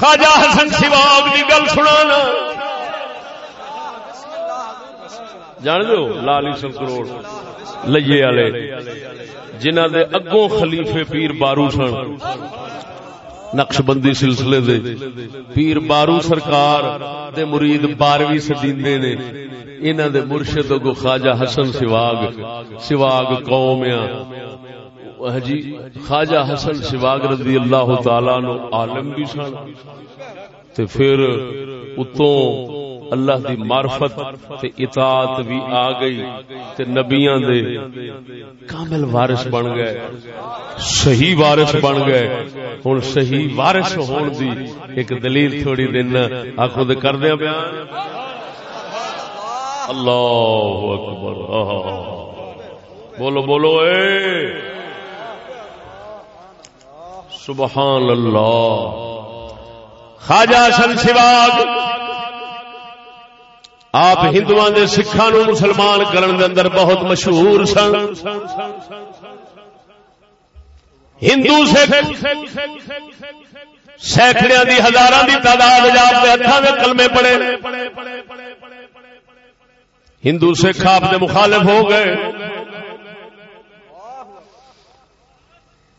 خواجہ حسن سواگ کی گل سنا جان دو لالی سن کروڑ لئیے والے جنہ دے اگوں خلیفے پیر بارو سن۔ نقش بندی سلسلے دے۔ پیر بارو سرکار دے مرید بارویں سدیندے نے۔ انہ دے مرشد کو خواجہ حسن سواگ۔ سواگ قوم جی خواجہ حسن سواگ رضی اللہ تعالی نو عالم بھی سن۔ تے پھر اتوں اللہ دی معرفت تے اطاعت بھی آ گئی تے نبیاں دے کامل وارث بن گئے۔ صحیح وارث بن گئے۔ ہن صحیح وارث ہون دی ایک دلیل تھوڑی دن آکھو دے کر دیا بیان اللہ اکبر۔ بولو بولو، اے۔ سبحان اللہ۔ خواجہ سن سواگ۔ آپ ہندو کے سکھا نو مسلمان کرن دے اندر بہت مشہور سن۔ ہندو سینکڑے دی ہزار دی تعداد آپ کے ہاتھوں کے کلمے پڑے ہندو سکھ آپ کے مخالف ہو گئے۔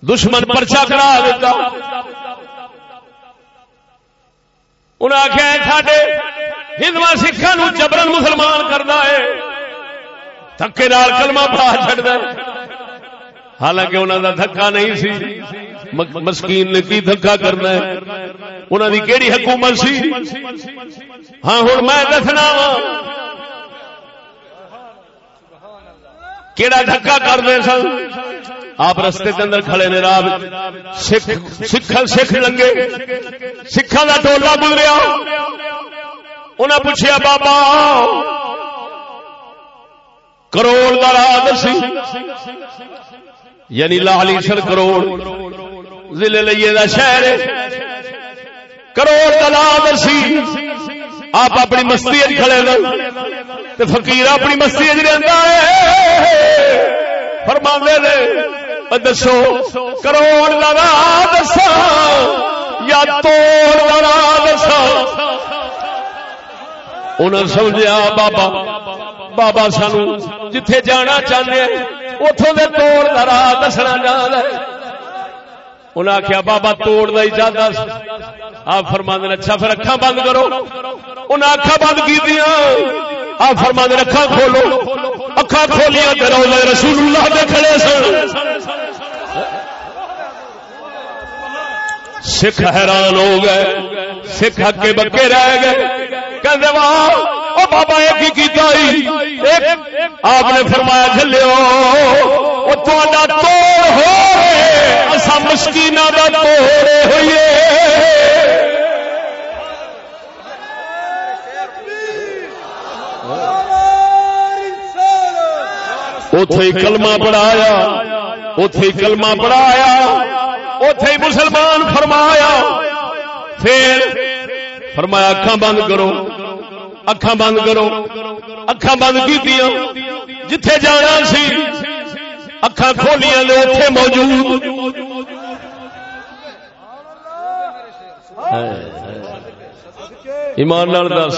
دشمن پرچا کرا دیتا۔ انہیں آخیا ہندو سکھا نو جبرن مسلمان کرنا ہے۔ تھکے نال کلمہ پڑا چڑھتا حالانکہ انہوں کا دھکا نہیں سی۔ مسکین نے کی دھکا کرنا ہے؟ انہوں کی کہڑی حکومت سی؟ ہاں ہوں میں دسنا وا کہڑا دھکا کرتے سن؟ آپ رستے کے اندر کھڑے نے راہ سکھ سکھ سکھ لنگے۔ سکھا کا ٹولا گزریا۔ انہیں پوچھا بابا، کروڑ کا راہ دسی یعنی لالی سر کروڑ۔ ضلع لئیے دا شہر کروڑ کا راہ دسی آپ اپنی مستی کھڑے تو فقیر اپنی مستی رہتا ہے۔ فرما دے دسو، کروڑ لگا دسا یا توڑ لگا دسا انہیں سمجھا بابا بابا سانو جتھے جانا چاہتے اتوں دے توڑ لڑا دسنا جانا انہیں آخیا بابا، توڑ دا اجازت آپ فرما دے اچھا پھر اکھا بند کرو. انہیں اکھا بند کی آپ فرما دے اکھا کھولو. اکھا کھولیا کرو رسول اللہ دے کھڑے سن۔ سکھ حیران ہو گئے، سکھ ہکے بکے رہ گئے۔ کہ واہ او بابا، ایک ہی آپ نے فرمایا چلو وہ توڑ ہو اصا مشکین کا توڑے ہوئے اتے کلمہ پڑھایا اتے کلمہ پڑھایا اتے مسلمان فرمایا۔ پھر فرمایا اکھا بند کرو اکھا بند کرو اکھا بند کی جتھے جانا سی اکھا کھولیاں لے اتے موجود. ایمان لال دس،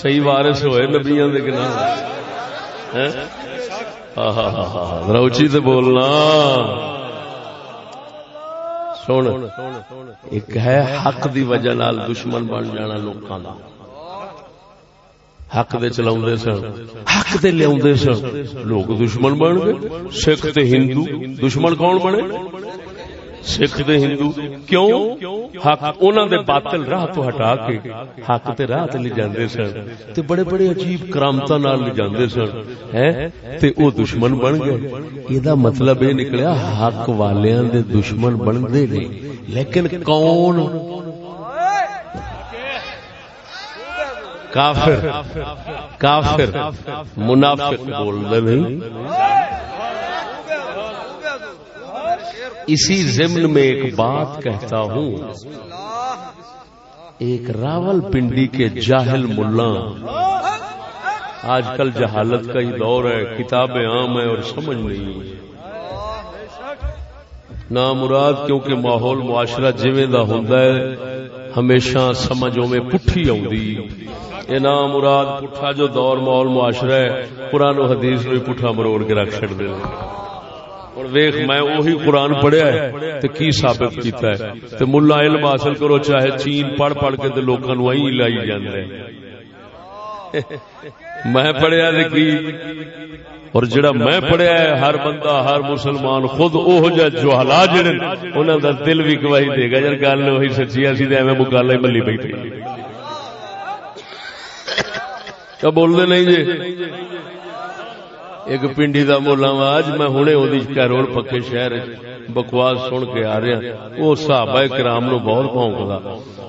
صحیح وارث ہوئے نبیاں دے گنا ہاں؟ روچی تے بولنا۔ سن۔ ایک ہے حق دی وجہ نال دشمن بن جانا لوکاں دا۔ حق دے چلاؤندے سن۔ حق دے لیاوندے سن۔ لوگ دشمن بن گئے۔ سکھ تے ہندو۔ دشمن کون بنے؟ سکھ دے ہندو، کیوں؟ حق انہاں دے باطل راہ تو ہٹا کے، حق تے راہ تے لے جاندے سن۔ تے بڑے بڑے عجیب کرامتاں نال لے جاندے سن۔ ہیں؟ تے او دشمن بن گئے۔ ایندا مطلب اے نکلیا، حق والیاں دے دشمن بندے نہیں لیکن کون؟ کافر۔ کافر۔ منافق بول دے نہیں۔ اسی ضمن میں ایک بات کہتا ہوں۔ ایک راول پنڈی کے جاہل ملا۔ آج کل جہالت کا ہی دور ہے، کتابیں عام ہے اور سمجھ نہیں۔ نہ مراد کیونکہ ماحول معاشرہ جویں دا ہوندا ہے، ہمیشہ سمجھوں میں پٹھی آؤں یہ نام مراد پٹھا جو دور ماحول معاشرہ ہے، قرآن و حدیث میں پٹھا مروڑ کے رکھ چڑ دے۔ اور ویخ میں وہی قرآن پڑھیا ہے تو کی ثابت کیتا ہے؟ تو ملا علم حاصل کرو، چاہے چین پڑھ پڑھ کے لوگوں وہی لائی جاندے۔ میں پڑھیا کی؟ اور جڑا میں پڑھیا ہے، ہر بندہ، ہر مسلمان خود اوہ جا جو حلا جڑے انہاں دا دل بھی گواہی دے گا، یار گل وہی سچی، اسی تے ایویں مکالے ملی بیٹھے۔ کیا بول دے نہیں جی؟ ایک پنڈی دا مولا آج میں ہنے اودی کیرول پکے شہر بکواس سن کے آ رہا ہاں۔ وہ صحابہ کرام نو بہت بھونکدا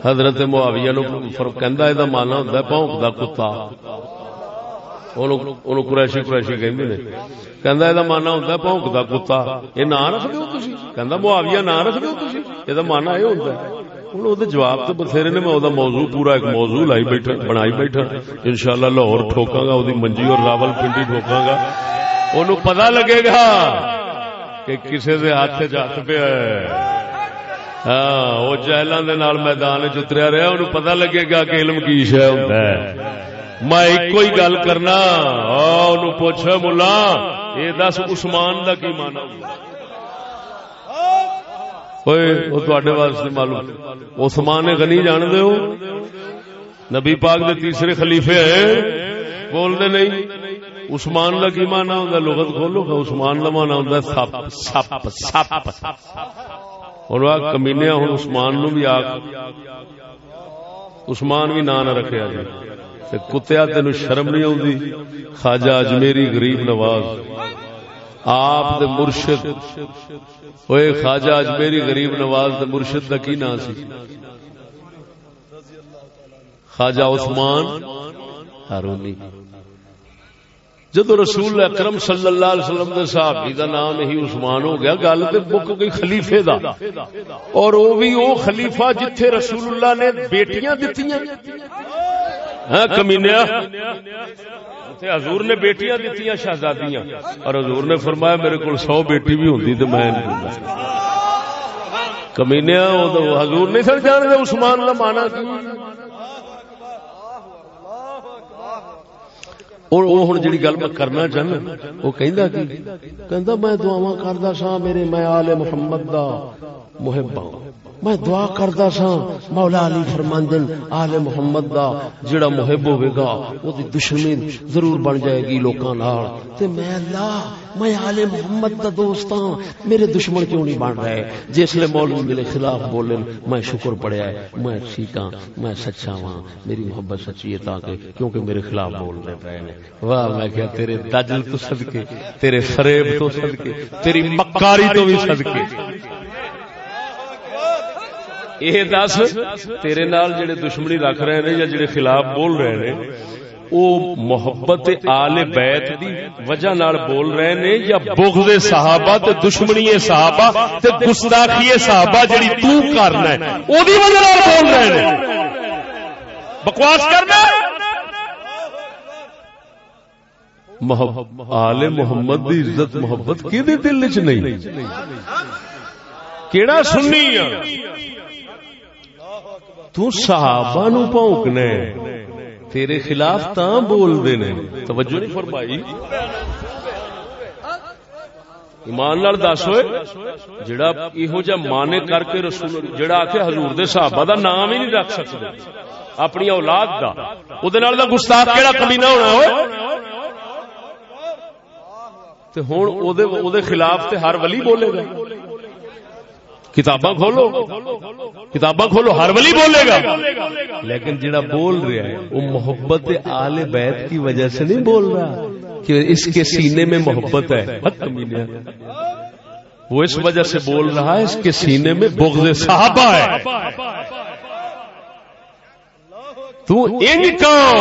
حضرت معاویہ نو فرق کہندا اے دا مانا ہوندا بھونکدا کتا۔ اونوں قریشی قریشی کہندے نے۔ کہندا اے دا مانا ہوندا بھونکدا کتا۔ اے نام رکھ دیو تسی۔ کہندا، معاویہ نام رکھ دیو تسی۔ اے دا مانا اے ہوندا ہے جواب تو بتھیرے نے میں موضوع پورا ایک موضوع لائی بیٹھا بنائی بیٹھا ان شاء اللہ لاہور ٹھوکا گا منجی اور راول پنڈی ٹھوکا گا ان پتا لگے گا کہ کسی دے ہاتھ ہاتھ پہ ہاں وہ جہلوں میدان چتریا رہا ان پتا لگے گا کہ علم کی شہ ہوتا ہے میں ایک ہی گل کرنا پوچھ ملا یہ دس عثمان کا کی مانا ہوں واسطے معلوم عثمان غنی جان دے ہو نبی پاک دے تیسرے خلیفے ہیں بول دے نہیں عثمان کا کی مانا ہوں لغت کھولو گا عثمان کا مانا ہوں سپ سپ سپ اور وہ کمینیا ہوں عثمان نو بھی آگ عثمان بھی نہ رکھا جی کتیا تین شرم نہیں آتی خواجہ اجمیری غریب نواز آپ دے مرشد۔ ہوئے خواجہ اج میری غریب نواز دے مرشد دا کی نام سی؟ خواجہ عثمان ہارونی۔ جدو رسول اکرم صلی اللہ علیہ وسلم دے صحابی دا نام ہی عثمان ہو گیا، گل تے مک گئی خلیفے دا۔ اور وہ بھی وہ خلیفہ جتھے رسول اللہ نے بیٹیاں دتیاں۔ ہاں کمینیا۔ تے حضور نے بیٹیاں دیتی شہزادیاں۔ اور حضور نے فرمایا، میرے کو سو بیٹی بھی ہوتی تو میں کمینیا حضور نہیں سر جان گے عثمان کا مانا اور وہ ہوں جی گل میں کرنا چاہنا وہ کہ میں دعوا کردا سا میرے، میں آل محمد دا محبا میں دعا کردا سا، مولا علی فرماندن، آل محمد دا جڑا محب ہوے گا او دشمنی ضرور بن جائے گی لوکاں نال۔ تے میں اللہ، میں آل محمد دا دوست ہاں میرے دشمن کیوں نہیں بن رہے؟ جس لے مولوی میرے خلاف بولن، میں شکر پڑیا ہے، میں ٹھیک ہاں، میں سچا ہاں میری محبت سچی ہے تاکہ کیونکہ میرے خلاف بول رہے پے نے۔ واہ، میں کیا تیرے دجل تو صدقے، تیرے فریب تو صدقے، تیری مکاری تو بھی صدقے۔ یہ دس تیرے نال جڑے دشمنی رکھ رہے ہیں یا جڑے خلاف بول رہے ہیں او محبت آل بیت دی وجہ نال بول رہے ہیں یا بغض صحابہ تے دشمنی صحابہ تے گستاخی صحابہ جڑی تو کرنا ہے او دی وجہ نال بول رہے ہیں بکواس کرنا آل محمد دی عزت محبت کی دل چ نہیں کیڑا سننی تو صحابہ نو پونکنے۔ تیرے خلاف تا بول دے نے توجہ نہیں فرمائی۔ ایمان لال دس ہوئے۔ جڑا یہو جہ مانے کر کے رسول جڑا آ کے حضور دے صحابہ دا نام ہی نہیں رکھ سکتے۔ اپنی اولاد دا۔ او دے نال دا گستاخ کیڑا کمینہ ہونا ہوئے۔ تے ہن او دے او دے خلاف تے ہر ولی بولے گا۔ کتاباں کھولو۔ کتاباں کھولو، ہر ولی بولے گا۔ لیکن جڑا بول رہا ہے، وہ محبت آل بیت کی وجہ سے نہیں بول رہا کہ اس کے سینے میں محبت ہے۔ وہ اس وجہ سے بول رہا ہے، اس کے سینے میں بغض صحابہ ہے۔ تو ان کا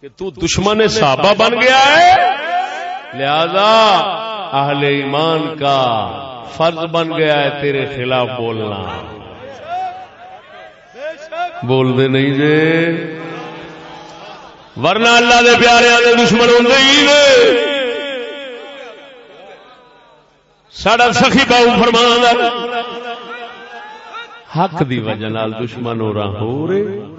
کہ تو دشمن صحابہ بن گیا ہے۔ لہذا اہل ایمان کا فرض بن گیا ہے تیرے خلاف بولنا۔ بول دے نہیں جے۔ ورنہ اللہ دے پیارے آدھے دشمن ہوں ہی ساڈا سخی باؤ فرمان حق دی وجہ دشمن ہو رہا ہو رہے۔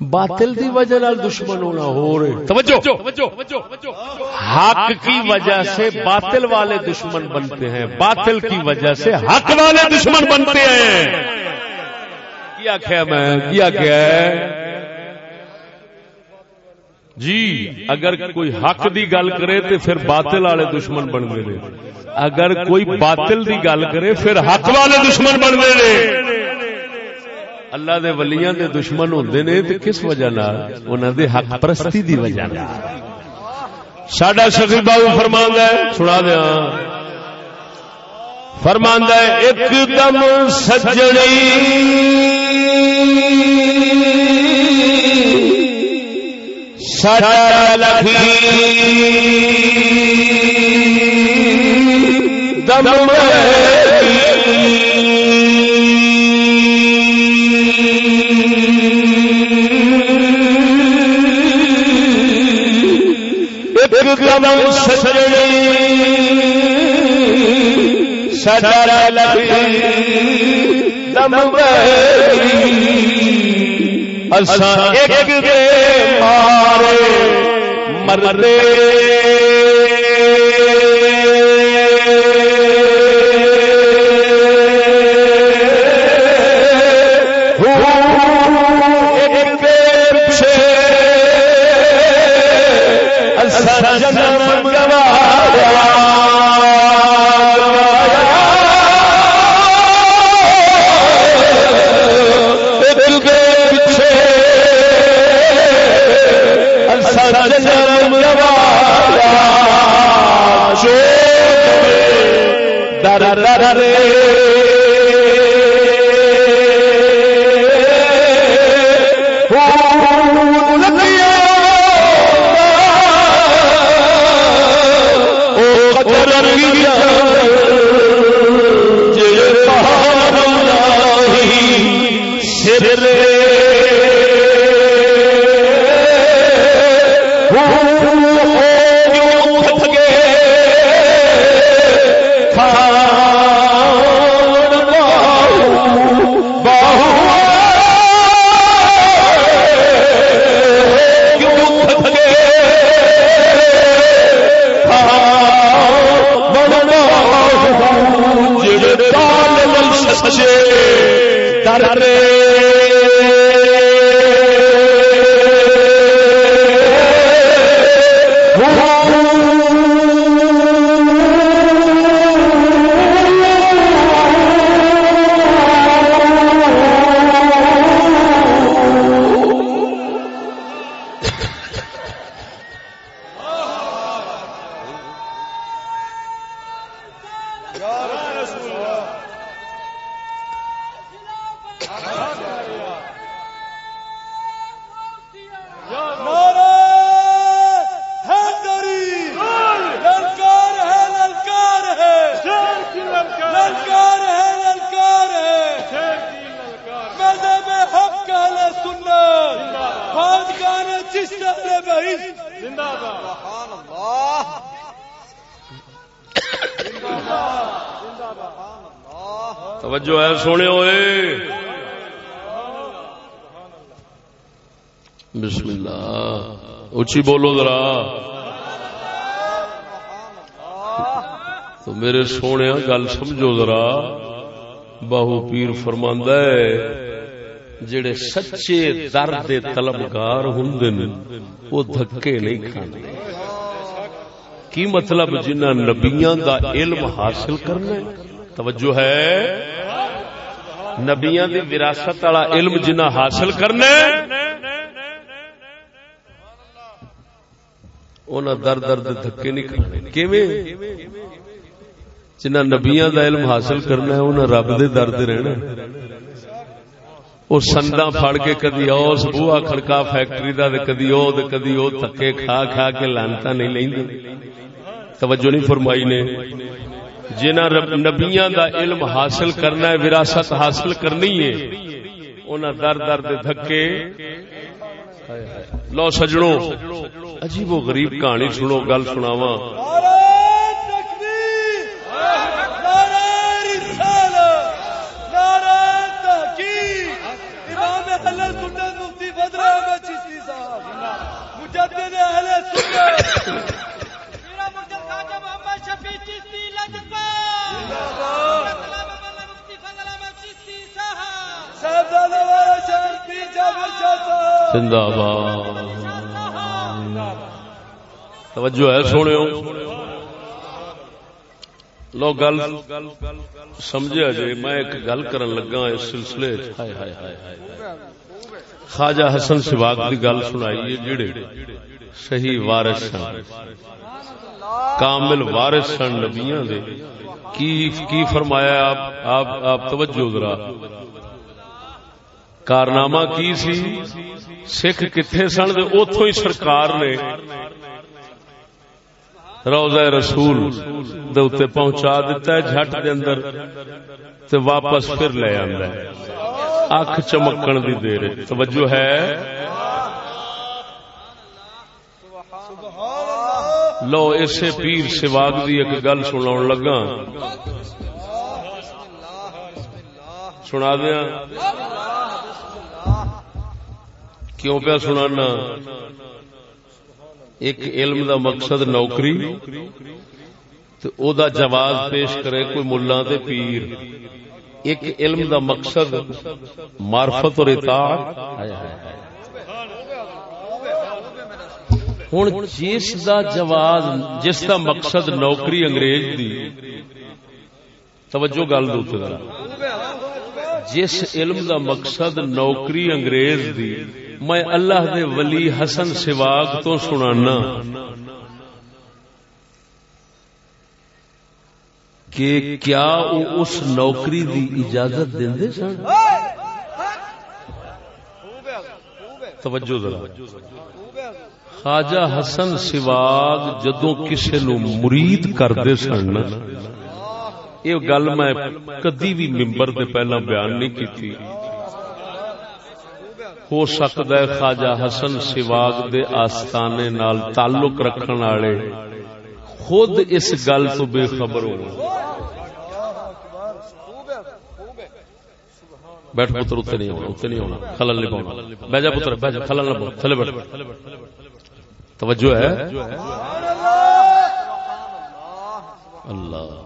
باطل دی وجہ نال دشمن ہونا ہو رہے توجہ! حق کی وجہ سے باطل والے دشمن بنتے ہیں۔ باطل کی وجہ سے حق والے دشمن بنتے ہیں۔ کیا کیا میں؟ کیا کیا ہے؟ جی اگر کوئی حق دی گل کرے تو پھر باطل والے دشمن بن گئے۔ اگر کوئی باطل دی گل کرے پھر حق والے دشمن بن گئے۔ اللہ دے ولیاں دے دشمن ہوندے نے تے کس وجہ نال؟ انہاں دے حق پرستی دی وجہ نال۔ ساڈا شفیع بابو فرماندا ہے، سنا دیاں فرماندا ہے، ایک دم سجڑی ساڈا لکھی دم ہے۔ قدم سجڑی سجر لگی دم اساں ایک دے مارے مردے۔ در اچھی بولو ذرا۔ تو میرے سونے گل سمجھو ذرا۔ باہو پیر فرماندہ ہے، جڑے سچے درد طلبگار ہوں وہ دھکے نہیں کھانے کی مطلب جنہ نبیاں دا علم حاصل کرنا توجہ ہے۔ نبیاں دی وراثت والا علم جنہ حاصل کرنا در درد دھکے نہیں کھانے۔ کیویں؟ جنہ نبیاں دا علم حاصل کرنا ہے انہیں رب دے درد رہنا وہ سندا پھڑ کے کدی اس بوا کھڑکا فیکٹری دا تے کدی او تے کدی او تھکے کھا کھا کے لانتا نہیں لیں توجہ نہیں فرمائی نے۔ جنہ نبیاں دا علم حاصل کرنا ہے، وراثت حاصل کرنی ہے انہیں در درد دھکے۔ لو سجڑوں عجیب و غریب کہانی سنو گل سناوا زندہ باد۔ توجہ ہے سونے لو، گل سمجھا جی میں ایک گل کرن لگا اس سلسلے خواجہ حسن سواگ کی گل سنائی جڑے صحیح وارث سن۔ کامل وارث سن نبیاں دے۔ کی کی فرمایا آپ آپ آپ توجہ ذرا۔ کارنامہ کی سی؟ سکھ کتنے سن؟ اتوں ہی سرکار نے روزہ رسول دے پہنچا دیتا ہے جھٹ دے اندر تے واپس پھر لے آندا ہے۔ اکھ چمکن دی دیر توجہ ہے۔ لو اسے پیر سواگ دی ایک گل سناون لگا سنا دیا کیوں پیا سنانا؟ ایک علم دا مقصد نوکری تو او دا جواز پیش کرے کوئی ملا دے پیر۔ ایک علم دا مقصد معرفت اور اطاعت۔ ہوں جس دا جواز، جس دا مقصد نوکری انگریز دی، توجہ گل دو جس علم دا مقصد نوکری انگریز دی میں اللہ دے ولی حسن سواگ تو سنانا کہ کیا وہ اس نوکری دی اجازت دے سن؟ توجہ ذرا۔ خواجہ حسن سواگ جدو کسی نو مرید کرتے سن، یہ گل میں کدی بھی ممبر دے پہلا بیان نہیں کی تھی ہو سکتا ہے خواجہ حسن سواگ دے آستانے نال تعلق رکھن والے۔ خود اس گل تو بے خبر ہو۔ بیٹھ پتر، اتنے نہیں ہونا، اتنے نہیں ہونا۔ خلل نہیں پاؤنا۔ پتر خلل نہ پاؤ۔ تھلے بیٹھ۔ توجہ ہے؟ اللہ۔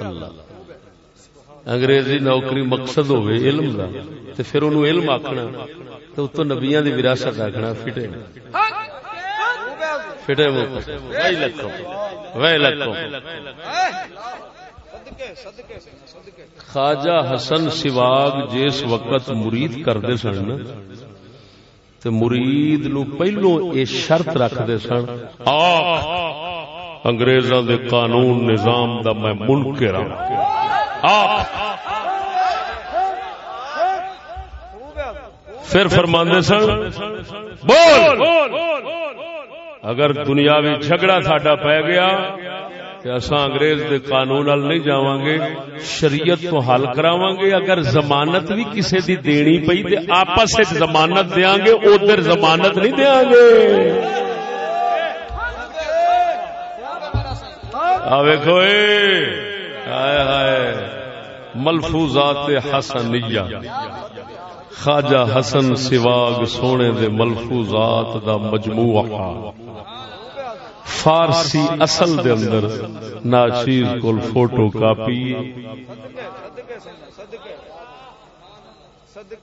اللہ۔ انگریزی نوکری مقصد ہوئے علم دا، تے پھر انہوں علم آکھنا تو اتو نبیان دی وراثت آکھنا، فٹے۔ فٹے وہ۔ وہی لکھو۔ وہی لکھو۔ خواجہ حسن سواگ جس وقت مرید کرتے سن، تے مرید نو پہلو اے شرط رکھتے سن انگریزاں دے قانون نظام دا میں منکر ہوں پھر فرماندے سن، بول! اگر دنیاوی جھگڑا ساڈا پی گیا اصا انگریز دے قانون نہیں جاواں گے شریعت تو حل کراواں گے اگر ضمانت بھی کسی دی دینی پئی تے آپس وچ ضمانت دیاں گے ادھر ضمانت نہیں دیاں گے آ ویکھو ہائے ہائے، ملفوظات حسنیہ۔ خواجہ حسن سواگ سونے دے ملفوظات دا مجموعہ۔ فارسی اصل دے اندر ناچیز کول فوٹو کاپی۔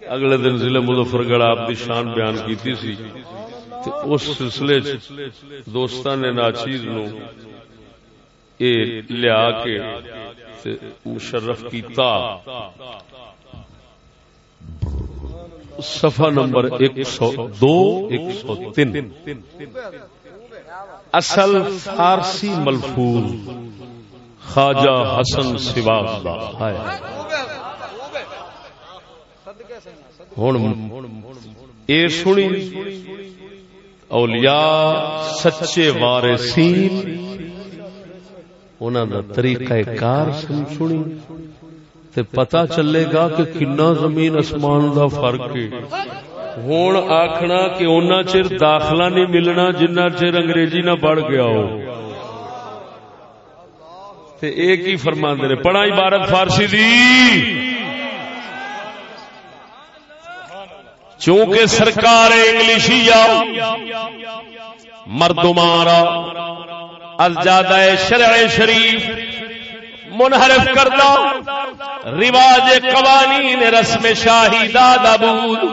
اگلے دن ضلع مظفر گڑھ آپ کی شان بیان کی سی۔ اس سلسلے دوستان نے ناچیز نو اے لیا کے مشرف کیتا صفحہ نمبر ایک سو دو، ایک سو تین۔ اصل فارسی ملفوظ، خواجہ حسن سواگ سنی، اولیاء، سچے وارے سین انہوں کا طریقہ کار سنی تے پتا چلے گا کہ کنا زمین اسمان دا فرق ہے۔ ہوں آخنا کہ اونا چر داخلہ نہیں ملنا جنہ چر انگریزی نہ بڑھ گیا ہو۔ تے ایک ہی فرما دے پڑھا عبارت فارسی دی۔ چونکہ سرکار انگلشی مردمارا الجادہ شرع شریف منحرف کردہ رواج قوانین رسم شاہی دادا بود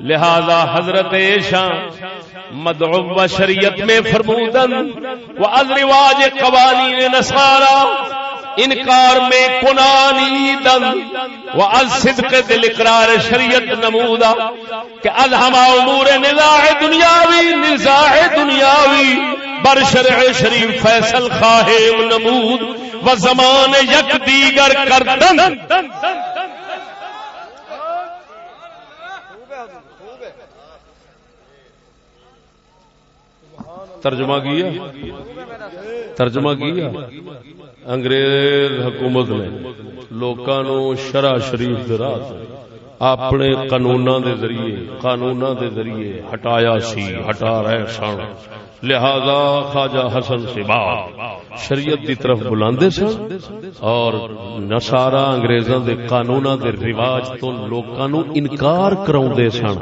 لہذا حضرت شاہ مدعو و شریعت میں فرمودن و الرواج قوانین نصارہ انکار میں کنانی دن و از صدق دل اقرار شریعت نمودا کہ از ہما امور نزاع دنیاوی نزاع دنیاوی۔ بر شرع شریف فیصل خواہم نمود۔ و زمان یک دیگر کردن۔ ترجمہ کیا ترجمہ کیا انگریز حکومت نے لوکاں شرع شریف دے راہ اپنے قانوناں دے ذریعے، قانوناں دے ذریعے ہٹایا سی، ہٹا رہے سن۔ لہذا خواجہ حسن سے با شریعت دی طرف بلاندے سن اور نصارا انگریزاں دے قانوناں دے رواج تو لوکاں نو انکار کراوندے سن۔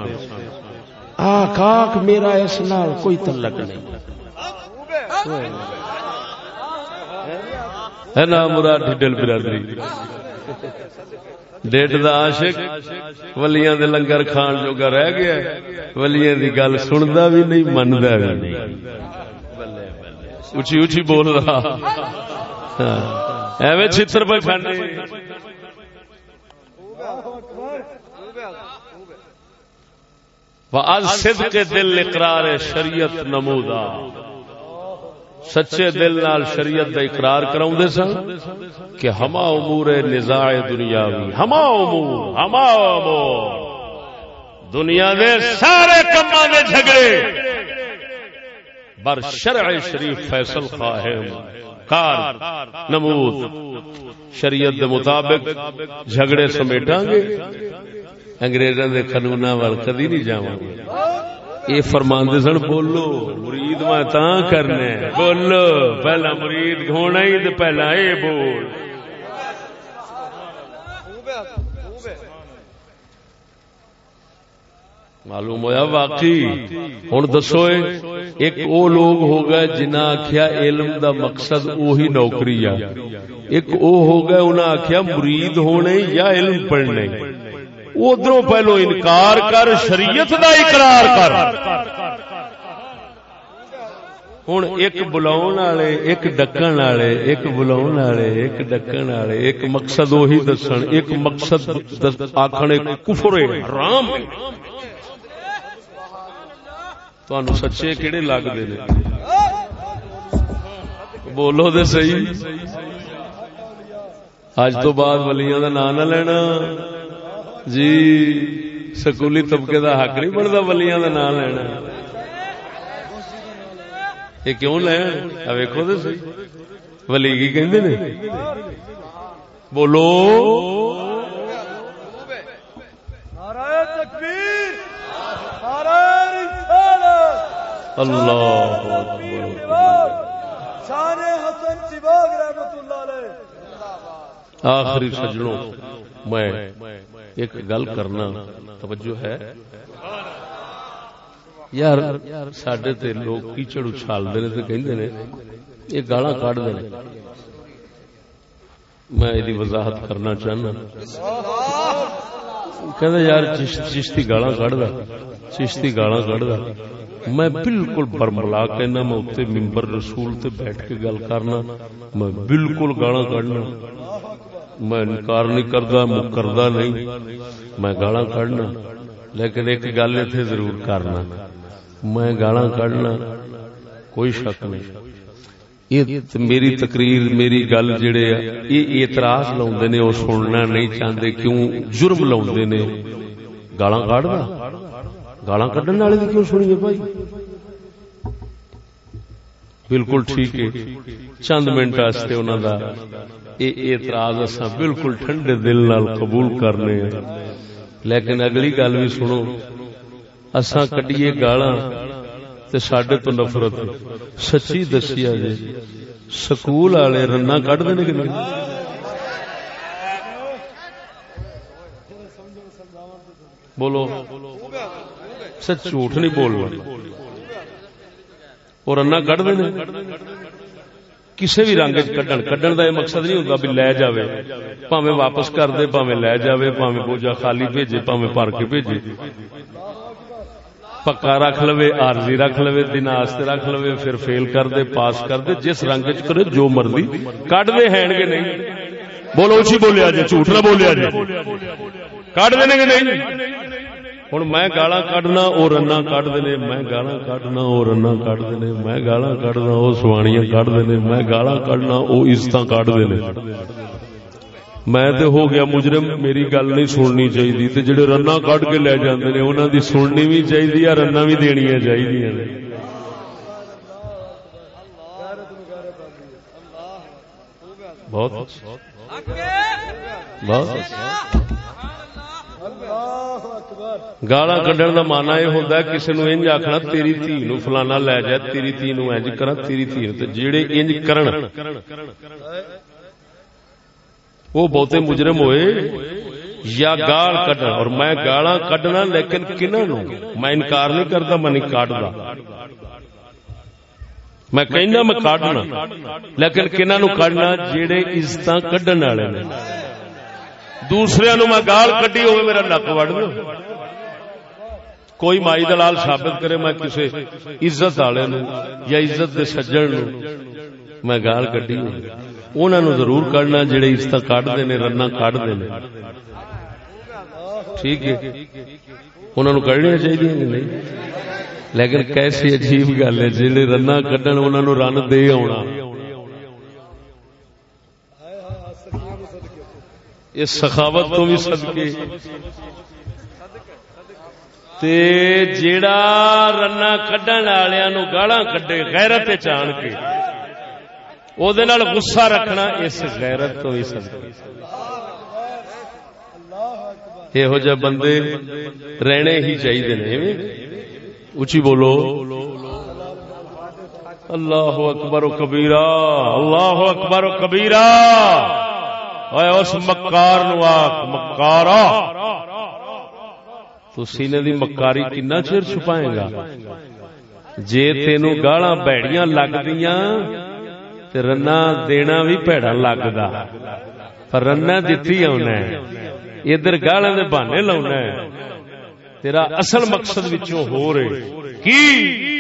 آکھ آکھ میرا اس نال کوئی تعلق نہیں۔ ہے نا مراد ڈڈل برادری۔ ڈیڈ دا عاشق ولیاں دے لنگر کھان جوگا رہ گیا ولیاں دی گل سندا بھی نہیں، مندا بھی نہیں۔ اچھی اچھی بول رہا۔ ہاں۔ ایویں چھتر پہ کھانے وَأَذْ صِدْقِ دِلْ اقرار شریعت نمودا۔ سچے دل نال شریعت دا اقرار کراؤں دے سن کہ ہما امور نزاع دنیاوی، ہما امور ہما امور۔ دنیا دے سارے کما دے جھگڑے۔ بر شرع شریف فیصل خواہم کار، نمود۔ شریعت دے مطابق جھگڑے سمیٹاں گے۔ انگریزاں دے قانوناں وال کدی نہیں جاواں گے۔ یہ فرماندے سن، بولو، مرید میں تا کرنے۔ بولو، پہلا مرید ہونا ہی تو پہلا اے بول۔ معلوم ہویا واقعی؟ ہوں دسو ایک او لوگ ہو گئے جنہ آخیا علم دا مقصد اوہی نوکری آ۔ ایک او ہو گئے انہیں آخیا مرید ہونے یا علم پڑھنے۔ ادھر پہلو انکار کر، شریعت دا اقرار کر۔ ہوں ایک بلاؤ والے، ایک ڈکن والے، ایک بلاؤ والے، ایک ڈکن والے، ایک مقصد وہی دسن، ایک مقصد آخر کفر رام تہن سچے کہڑے لگتے ہیں بولو دے صحیح۔ اج تو بعد ولیاں دا نام نہ لینا۔ جی سکولی طبقے دا حق نہیں بنتا ولیاں دا نام لینا۔ یہ کیوں لین ویکو تو سی۔ ولی کی کہندے نے؟ بولو۔ اللہ۔ آخری سجنوں میں ایک گل کرنا توجہ ہے۔ یار سڈے تے لوگ کیچڑ اچھالتے نے کہندے نے، یہ گالا کٹ دے میں یہ وضاحت کرنا چاہنا۔ کہ یار چشتی گالا کھڑا چشتی گالا کھڑا میں بالکل برملا کہنا، میں اتنے ممبر رسول تے بیٹھ کے گل کرنا، میں بالکل گالا کھڑنا میں انکار نہیں کرتا مکردا نہیں۔ میں گالا کھڑنا۔ لیکن ایک گل اتنے ضرور کرنا۔ میں گالا کھڑنا۔ کوئی شک نہیں۔ میری تقریر، میری گل جڑے یہ اعتراض لاؤں نے، وہ سننا نہیں چاہتے کیوں؟ جرم لاؤں نے۔ گالا کھڑ گالا کھڈن والے کیوں سنیے بھائی؟ بالکل ٹھیک ہے۔ چند منٹ واسطے انہوں کا اعتراض اصا بالکل ٹھنڈے دل نال قبول کرنے ہیں۔ لیکن اگلی گل بھی سنو اصا کڈیے گالا سڈے تو نفرت۔ سچی دسیا جی سکول والے رنا کٹ دے کہ بولو، سچ جھوٹ نہیں بولنا۔ وہ رنا کٹ دے کسی بھی رنگ کڈن کڈن کا یہ مقصد نہیں ہوتا بھی لے جاوے۔ پاوے واپس کر دے پاوے لے جاوے پاوے بوجھا خالی بھیجے پاوے پار کے بھیجے۔ پکا رکھ لو آرزی رکھ لو دن آستے رکھ لو پھر فیل کر دے، پاس کر دے، جس رنگ چ کرے، جو مرضی کٹ دے ہیں گے نہیں۔ بولو اچھی بولیا جی جھوٹ نہ بولیا جی کٹ دے گے نہیں۔ ہوں میں گالا کڈنا وہ رنا کٹ دے میں گالا کڈنا وہ رنا کٹ دے میں گالا کڈنا وہ سوانیاں کٹ دے میں گالا کڈنا وہ عزت کٹ دے میں تے ہو گیا مجرم میری گل نہیں سننی چاہیے تے جڑے رنا کڈ کے لے جاندے نے انہاں دی سننی بھی چاہیے رنا بھی دینیاں چاہیے نے بہت بہت گالا کڈن کا مانا یہ ہوتا ہے کسی نو انج آخنا تیری تھی نو فلانا لے جائے، تیری تھی نو انج کرا تیری تھی جڑے انج کرن۔ وہ بہتے مجرم ہوئے، یا گال کڈنا اور میں گالا کڈنا، لیکن کنہ نو؟ میں انکار نہیں کرتا میں نہیں کاٹتا میں کہنا میں کاٹنا، لیکن کنہ نو کڈنا جیڑے عزت کڈن والے نے۔ دوسرے نو میں گال کڈی ہوئے میرا نک وڈ دو کوئی مائی دلال ثابت کرے میں کسی عزت والے نو یا عزت دے سجن نو میں گال کڈی ہوئی۔ انہوں نے ضرور کڈنا جڑے عزت کٹتے نے رنا کٹتے نے۔ ٹھیک ہے۔ انہوں نے کڈنیا چاہیے نہیں؟ لیکن کیسی عجیب گل ہے جہے رنا کڈن انہوں نے رن دے آنا اس سخاوت تو بھی صدقے۔ تے جیڑا رنا کڈن والوں گالا کڈے غیرت چان کے او دے نال غصہ رکھنا اس غیرت تو بھی صدقے۔ یہو جہ بندے رہنے ہی چاہیے اچھی بولو۔ اللہ اکبر و کبیرہ، اللہ اکبر و کبیرہ اس مکار نو آخ مکارا تو سینے دی مکاری کنا چیر چھپائے گا جے تینو گالا بیڑیاں لگ دیاں تے رنا دینا بھی پیڑا لگدا پر رنا دتی آنا ادھر گالا دے بہانے لاؤنا ہے تیرا اصل مقصد وچوں ہو رہے کی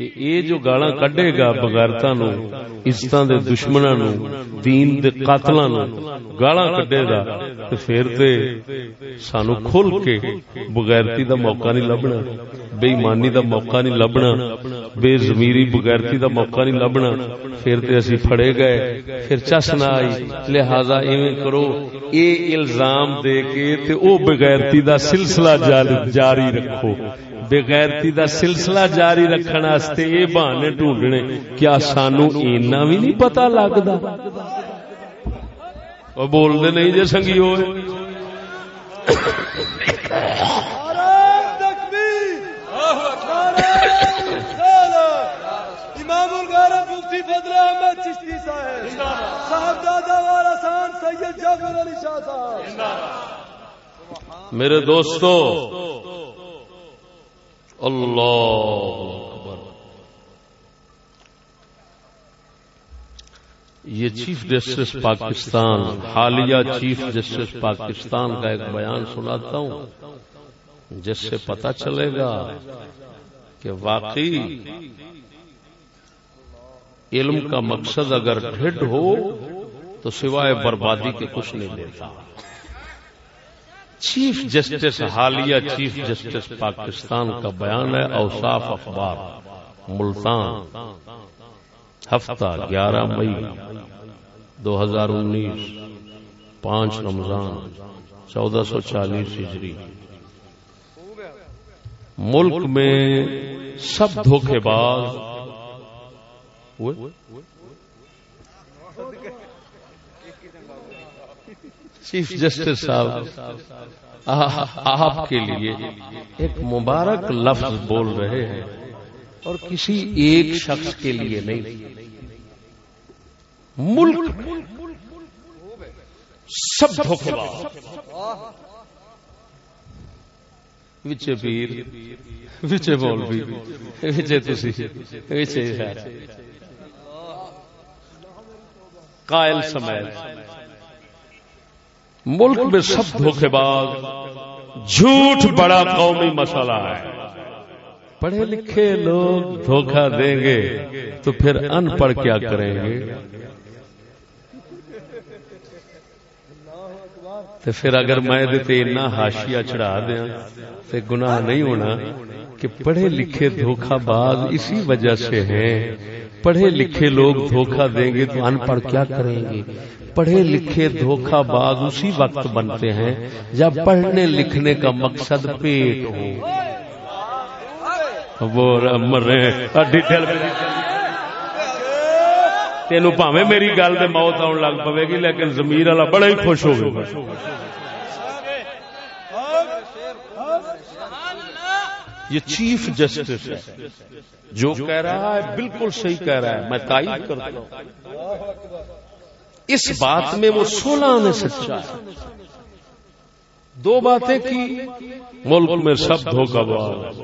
کہ اے جو گالا کڈے گا بغیرتا نو عزت دے دشمنا نو دین دے قاتلاں نو گالا کڈے گا، تے پھر تے سانو کھل کے بغیرتی دا موقع نہیں لبنا بے ایمانی دا موقع نہیں لبنا بے ضمیری بغیرتی دا موقع نہیں لبنا۔ پھر تے اسی پھڑے گئے، پھر چس نہ آئی، لہذا ایویں کرو اے الزام دے کے تے او بغیرتی دا سلسلہ جاری رکھو۔ بغیرتی دا سلسلہ جاری رکھنے واسطے یہ بہانے ڈھونڈنے کیا سانو اینا بھی نہیں پتا لگتا بولتے نہیں جی سنگی ہوئے۔ امام الغیرت مفتی فضل احمد چشتی صاحب۔ صاحب دادا والا سان سید جعفر علی شاہ صاحب۔ میرے دوستو اللہ اکبر۔ یہ چیف جسٹس پاکستان حالیہ چیف جسٹس پاکستان کا ایک بیان سناتا ہوں جس سے پتا چلے گا کہ واقعی علم کا مقصد اگر ڈھڈ ہو تو سوائے بربادی کے کچھ نہیں دیتا چیف جسٹس حالیہ چیف جسٹس پاکستان کا بیان ہے، اوصاف اخبار، ملتان، ہفتہ گیارہ مئی، دو ہزار انیس، پانچ رمضان، چودہ سو چالیس ہجری۔ ملک میں سب دھوکے باز چیف جسٹس صاحب، آپ کے لیے ایک مبارک لفظ بول رہے ہیں اور کسی ایک شخص کے لیے نہیں۔ ملک سب وچے پیر وچے بول بھی وچے تسی وچے قائل سمیت۔ ملک میں سب دھوکے باز جھوٹ بڑا قومی مسئلہ ہے۔ پڑھے لکھے لوگ دھوکہ دیں گے تو پھر ان پڑھ کیا کریں گے؟ تو پھر اگر میں دیتے اتنا ہاشیا چڑھا دیا تو گناہ نہیں ہونا کہ پڑھے لکھے دھوکہ باز اسی وجہ سے ہیں پڑھے لکھے لوگ دھوکہ دیں گے تو ان پڑھ کیا کریں گے؟ پڑھے لکھے دھوکہ باز اسی وقت بنتے ہیں جب پڑھنے لکھنے کا مقصد پیٹ ہو۔ وہ مرے ڈیٹیل تین پاوے میری گل دے موت آن لگ پوے گی، لیکن زمیر والا بڑا ہی خوش ہو گیا یہ چیف جسٹس ہے۔ جو کہہ رہا ہے بالکل صحیح کہہ رہا ہے، میں تائید کرتا ہوں۔ اس بات میں وہ سولہ میں سچا اچھا ہے۔ دو باتیں کی، ملک میں سب دھوکہ باز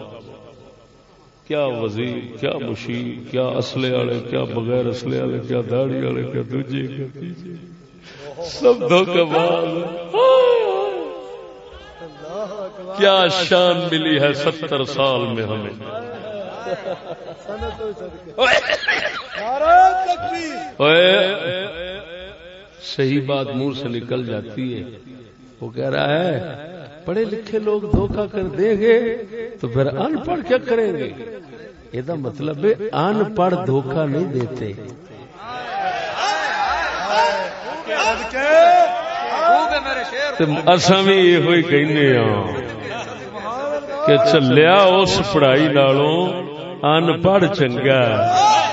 کیا وزیر، کیا مشیر، کیا اسلحے والے، کیا بغیر اسلحے والے، کیا داڑھی والے، کیا دوجے سب دھوکہ باز کیا شان ملی ہے ستر سال میں ہمیں۔ صحیح بات منہ سے نکل جاتی ہے۔ وہ کہہ رہا ہے، پڑھے لکھے لوگ دھوکہ کر دیں گے تو پھر ان پڑھ کیا کریں گے؟ یہ مطلب ہے ان پڑھ دھوکہ نہیں دیتے۔ اصا بھی یہ کہنے ہاں کہ چلیا اس پڑھائی نالوں ان پڑھ چنگا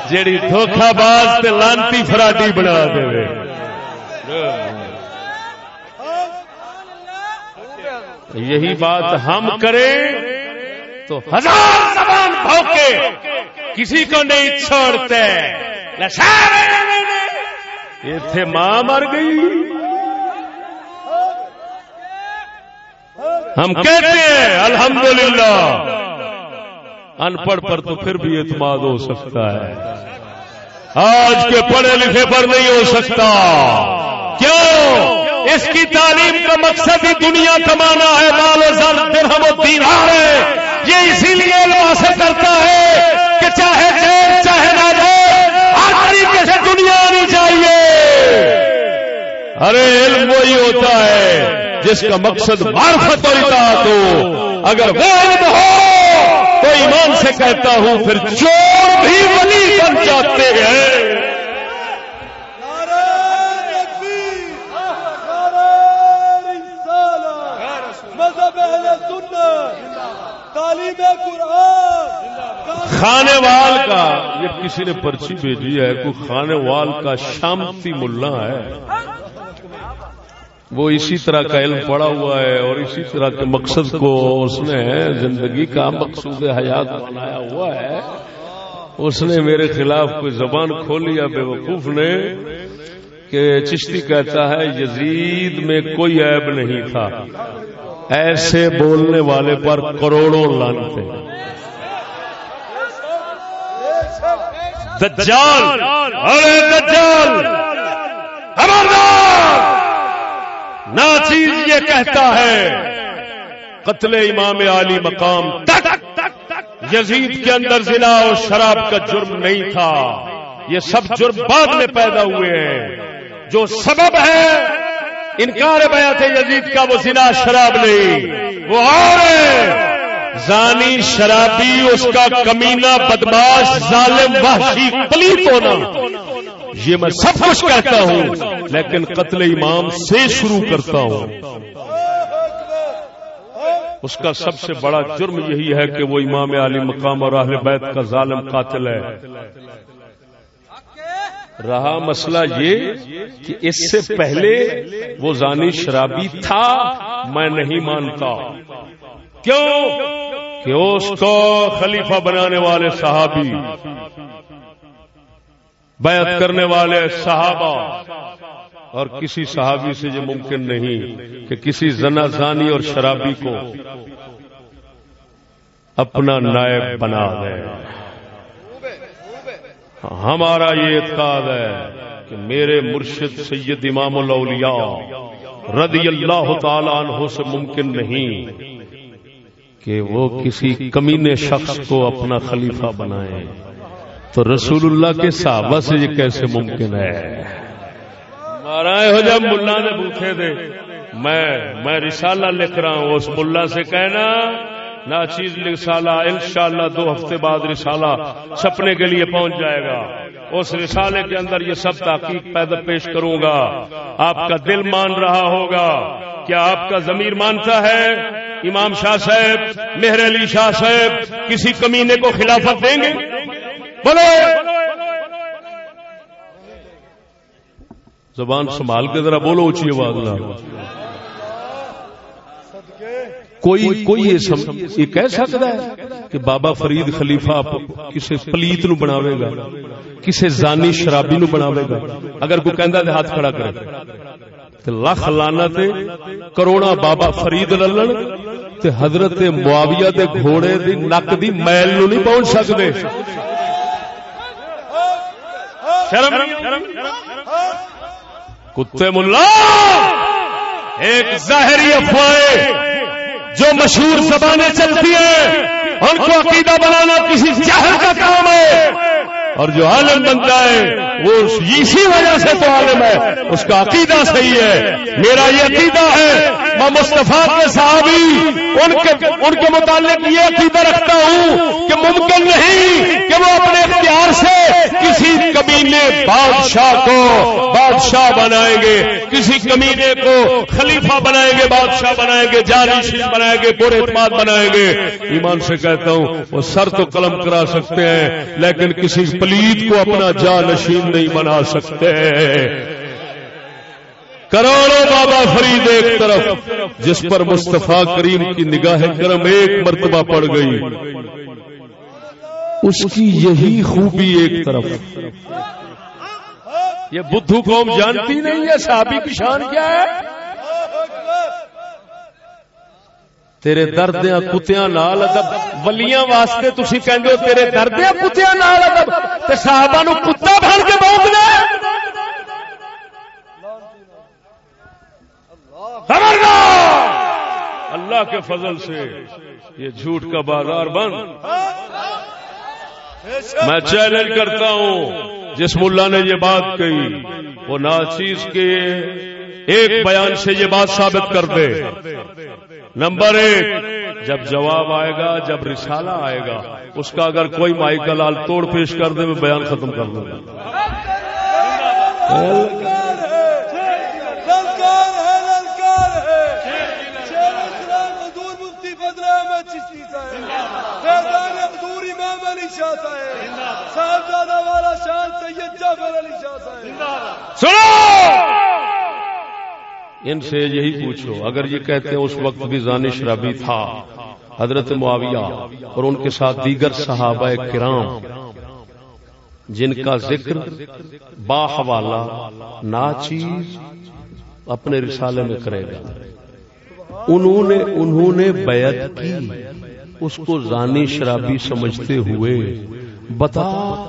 جیڑی دھوکھا باز لانتی فراڈی بنا دے۔ یہی بات ہم کریں تو ہزار زبان بھوکے، کسی کو نہیں چھوڑتے۔ یہ ماں مر گئی۔ ہم کہتے ہیں الحمدللہ۔ ان پڑھ پر تو پھر بھی اعتماد ہو سکتا ہے۔ آج کے پڑھے لکھے پر نہیں ہو سکتا۔ کیوں؟ اس کی تعلیم کا مقصد ہی دنیا کمانا ہے مال و زر درہم و دینار ہے۔ یہ اسی لیے علم سے کرتا ہے کہ چاہے جیل چاہے نہ جائے ہر طریقے سے دنیا آنی چاہیے۔ ارے علم وہی ہوتا ہے۔ جس کا مقصد معرفت اور اطاعت ہو۔ اگر وہ علم ہو تو ایمان سے کہتا ہوں، پھر چور بھی ولی بن جاتے ہیں۔ خانے وال کا، یہ کسی نے پرچی بھیجی ہے، کوئی خانے وال کا شامتی ملا ہے۔ وہ اسی طرح کا علم پڑا ہوا ہے اور اسی طرح کے مقصد کو اس نے زندگی کا مقصود حیات بنایا ہوا ہے۔ اس نے میرے خلاف کوئی زبان کھولیا بے وقوف نے کہ چشتی کہتا ہے، یزید میں کوئی عیب نہیں تھا۔ ایسے بولنے والے پر کروڑوں لانتے۔ دجال! ارے دجال! نہ چیز یہ کہتا ہے، قتل امام علی مقام تک، یزید کے اندر زنا اور شراب کا جرم نہیں تھا۔ یہ سب جرم بعد میں پیدا ہوئے ہیں۔ جو سبب ہے، انکار بیعت یزید کا وہ زنا شراب نہیں، وہ اور زانی شرابی، اس کا کمینہ، بدماش، ظالم، وحشی، پلیت ہونا۔ یہ میں سب کچھ کہتا ہوں، لیکن قتل امام سے شروع کرتا ہوں۔ اس کا سب سے بڑا جرم یہی ہے کہ وہ امام علی مقام اور اہل بیت کا ظالم قاتل ہے۔ رہا مسئلہ یہ کہ اس سے پہلے وہ زانی شرابی تھا، میں نہیں مانتا۔ کیوں؟ کہ اس کو خلیفہ بنانے والے صحابی بیعت کرنے والے صحابہ اور کسی صحابی سے یہ ممکن نہیں کہ کسی زنا زانی اور شرابی کو اپنا نائب بنا دے۔ ہمارا یہ اعتقاد ہے کہ میرے مرشد سید امام الاولیاء رضی اللہ تعالی عنہ سے ممکن نہیں کہ وہ کسی کمینے شخص کو اپنا خلیفہ بنائے۔ تو رسول اللہ کے صحابہ سے یہ کیسے ممکن ہے؟ مارا ہو ملا نے پوچھے دے۔ میں میں رسالہ لکھ رہا ہوں، اس ملا سے کہنا نہ چیز رسالہ، انشاءاللہ دو ہفتے بعد رسالہ چھپنے کے لیے پہنچ جائے گا۔ اس رسالے کے اندر یہ سب تحقیق پیدا پیش کروں گا۔ آپ کا دل مان رہا ہوگا۔ کیا آپ کا ضمیر مانتا ہے؟ امام شاہ صاحب، مہر علی شاہ صاحب، کسی کمینے کو خلافت دیں گے؟ بولو۔ زبان سنبھال کے ذرا بولو اچھی آواز کوئی کوئی یہ کہہ سکتا ہے کہ بابا فرید خلیفہ کسی پلیت نو بناوے گا کسی زانی شرابی نو بناوے گا۔ اگر کوئی کہندا تے ہاتھ کھڑا کرے۔ تے لاکھ لانا تے کروڑا بابا فرید للن تے حضرت معاویہ دے گھوڑے دی نک دی میل نو نہیں پہنچ سکدے۔ شرم کتے ملا ایک ظاہری افواہ جو مشہور زبانیں چلتی ہیں، ان کو عقیدہ بنانا کسی جاہل کا کام ہے۔ اور جو عالم بنتا ہے، وہ اسی وجہ سے تو عالم ہے۔ اس کا عقیدہ صحیح ہے۔ میرا یہ عقیدہ ہے، میں مصطفیٰ کے صحابی، ان کے ان کے متعلق یہ عقیدہ رکھتا ہوں کہ ممکن نہیں کہ وہ اپنے اختیار سے کسی کمینے بادشاہ کو بادشاہ بنائیں گے، کسی کمینے کو خلیفہ بنائیں گے، بادشاہ بنائیں گے جاری بنائیں گے پورے اعتماد بنائیں گے۔ ایمان سے کہتا ہوں، وہ سر تو قلم کرا سکتے ہیں، لیکن کسی پلیت کو اپنا جا نشین نہیں بنا سکتے۔ کروڑوں بابا فرید ایک طرف، جس پر مصطفیٰ کریم کی نگاہ کرم ایک مرتبہ پڑ گئی۔ اس کی یہی خوبی ایک طرف۔ یہ بدھو قوم جانتی نہیں ہے، صحابی کی شان کیا ہے؟ تیرے دردیاں کتیاں نال ادب، ولیاں واسطے تسی کہندے ہو، تیرے دردیاں کتیاں نال ادب، تے صحابہ نو کتا بن کے بھونکنا اللہ کے فضل سے یہ جھوٹ کا بازار بند۔ میں چیلنج کرتا ہوں، جس ملا نے یہ بات کہی، وہ ناچیز کے ایک بیان سے یہ بات ثابت کر دے۔ نمبر ایک، جب جواب آئے گا، جب رسالہ آئے گا، اس کا اگر کوئی مائی کا لال توڑ پیش کر دے، میں بیان ختم کر دوں گا۔ ان سے یہی پوچھو اگر یہ کہتے ہیں اس وقت بھی زانی شرابی تھا حضرت معاویہ اور ان کے ساتھ دیگر صحابہ کرام جن کا ذکر با حوالہ ناچیز اپنے رسالے میں کرے گا۔ انہوں نے انہوں نے بیعت کی۔ اس کو زانی شرابی سمجھتے ہوئے، بتا،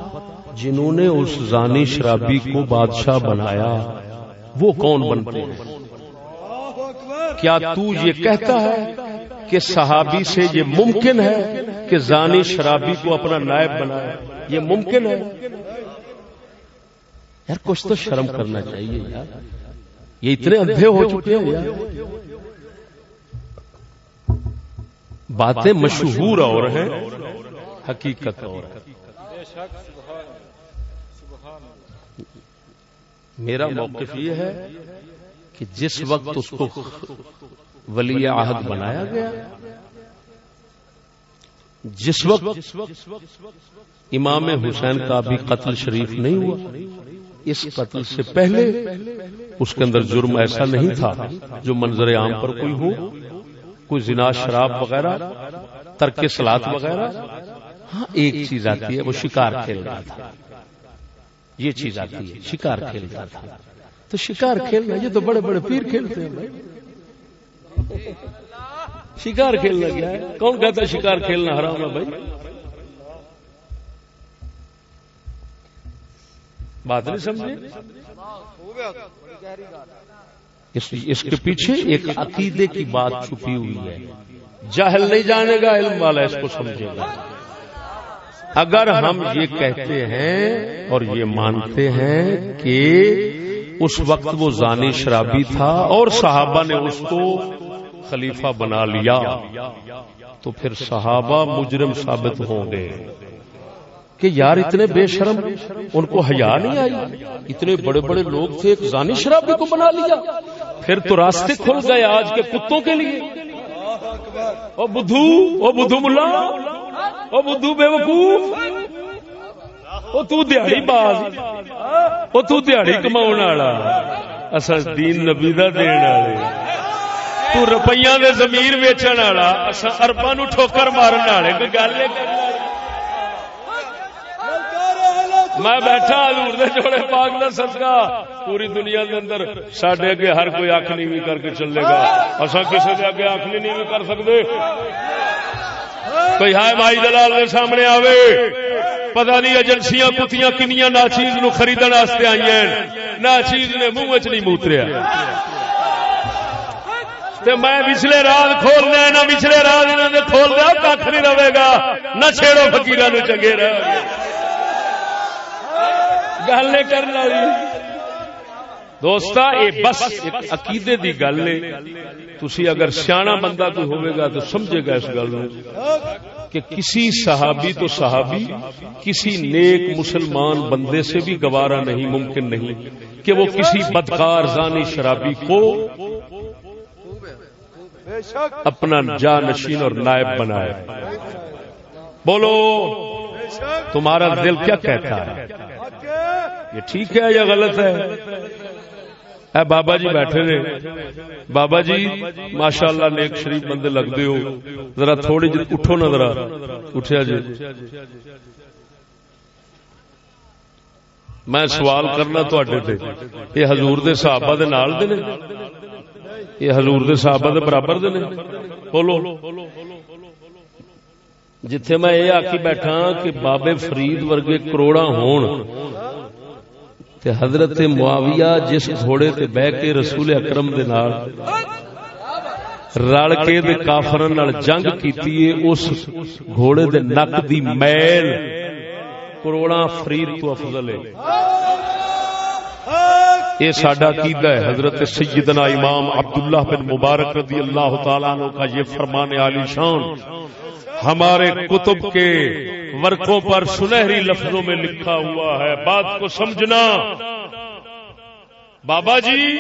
جنہوں نے اس زانی شرابی کو بادشاہ بنایا، وہ کون بنتے ہیں؟ کیا تو یہ کہتا ہے کہ صحابی سے یہ ممکن ہے کہ زانی شرابی کو اپنا نائب بنائے؟ یہ ممکن ہے؟ یار، کچھ تو شرم کرنا چاہیے یار۔ یہ اتنے اندھے ہو چکے ہیں یار باتیں مشہور اور ہیں، حقیقت اور میرا موقف یہ ہے کہ جس وقت اس کو ولی عہد بنایا گیا، جس وقت امام حسین کا بھی قتل شریف نہیں ہوا، اس قتل سے پہلے اس کے اندر جرم ایسا نہیں تھا جو منظر عام پر کوئی ہو۔ کوئی زنا، شراب وغیرہ، ترک سلاد وغیرہ؟ ہاں ایک چیز آتی ہے، وہ شکار کھیل رہا تھا۔ یہ چیز آتی ہے، شکار کھیلتا تھا۔ تو شکار کھیلنا، یہ تو بڑے بڑے پیر کھیلتے ہیں شکار کھیلنا کیا ہے؟ کون کہتا ہے شکار کھیلنا حرام ہے بھائی؟ بات نہیں سمجھے؟ اس کے پیچھے ایک عقیدے کی بات چھپی ہوئی ہے۔ جاہل نہیں جانے گا علم والا اس کو سمجھے گا۔ اگر ہم یہ کہتے ہیں اور یہ مانتے ہیں کہ اس وقت وہ زانی شرابی تھا اور صحابہ نے اس کو خلیفہ بنا لیا تو پھر صحابہ مجرم ثابت ہوں گے۔ کہ یار اتنے بے شرم، ان کو حیا نہیں آئی۔ اتنے بڑے بڑے لوگ تھے، ایک زانی شرابی کو بنا لیا۔ پھر تو راستے کھل گئے آج کے کتوں کے لیے۔ او بدھو او بدھو ملا، او بدھو بے وقوف او تو دیہڑی باز، او تو دیہڑی کماؤن والا۔ اصل دین نبی دا دین والے۔ تو روپیہ دے زمین ویچن والا، اصل اربا نو ٹھوکر مارن والے، کوئی گل میں بیٹھا حضور دے جوڑے پاک دا صدقہ۔ پوری دنیا دے اندر ساڈے اگے ہر کوئی اکھ نہیں کر کے چلے گا۔ اسا کسی دے اگے اکھ نہیں کر سکتے کوئی ہائے بھائی دلال دے سامنے آوے۔ پتہ نہیں ایجنسیاں کتیاں کنیاں ناچیز نو خریدن واسطے آئی ہیں۔ ناچیز نے منہ وچ نہیں موتریا۔ تے میں پچھلے رات کھولنا نہ پچھلے رات انہوں نے کھول دیا کھ نہیں رہے گا۔ نہ چھیڑو فکیر چنگے رہے گل کرنے والی۔ دوستا یہ بس ایک عقیدے دی گل ہے۔ تسی اگر سیاح بندہ کوئی ہوئے گا تو سمجھے گا اس گل کہ کسی صحابی تو صحابی، کسی نیک مسلمان بندے سے بھی گوارا نہیں، ممکن نہیں کہ وہ کسی بدکار، زانی، شرابی کو اپنا جا نشین اور نائب بنائے۔ بولو، تمہارا دل کیا کہتا ہے؟ یہ ٹھیک ہے یا غلط ہے؟ اے بابا جی بیٹھے نے۔ بابا جی ماشاء اللہ نیک شریف بندے لگتے ہو۔ ذرا تھوڑی جی اٹھو نا ذرا۔ اٹھیا جی۔ میں سوال کرنا تڈے تے۔ یہ حضور دے صحابہ دے نال دے نے۔ یہ حضور دے صحابہ دے برابر دے نے۔ بولو۔ جتھے میں یہ آکی بیٹھا کہ بابے فرید ورگے کروڑا ہون۔ تے حضرت معاویہ جس گھوڑے تے بہ کے رسول اکرم دے نال رل کے دے کافرن نال جنگ کیتی ہے، اس گھوڑے دے نک دی میل کروڑا فرید تو افضل ہے۔ یہ ساڈا عقیدہ ہے، حضرت سیدنا امام عبداللہ بن مبارک رضی اللہ تعالیٰ عنہ کا یہ فرمان عالی شان۔ ہمارے کتب کے ورقوں پر سنہری لفظوں میں لکھا ہوا ہے۔ بات کو سمجھنا۔ بابا جی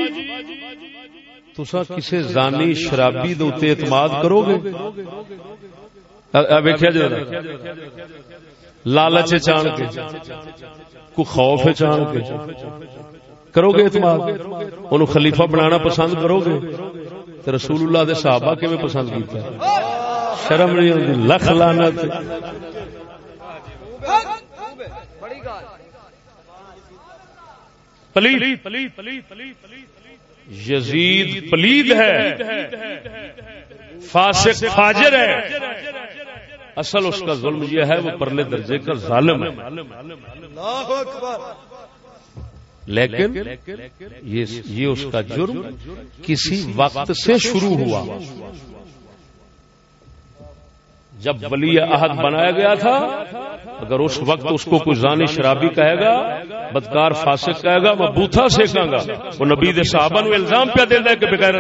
تسا کسی زانی شرابی دے اعتماد کرو گے؟ ویکیا جا جی۔ لالچ چان کے۔ کو خوف چان کے۔ کرو گے اعتماد؟ انہوں خلیفہ بنانا پسند کرو گے؟ رسول اللہ دے صحابہ کیویں پسند کیتا؟ شرم نہیں ہوتی لکھ پلید۔ یزید پلید ہے۔ فاسق فاجر ہے۔ اصل اس کا ظلم یہ ہے وہ پرلے درجے کا ظالم ہے۔ لیکن یہ اس کا جرم کسی وقت سے شروع ہوا۔ جب ولی عہد بنایا گیا تھا اگر اس وقت اس کو کوئی زانی شرابی کہے گا، بدکار فاسق کہے گا، میں بوتھا سیکھاں گا۔ وہ نبی دے صحابہ نو الزام پہ دے کہ بغیر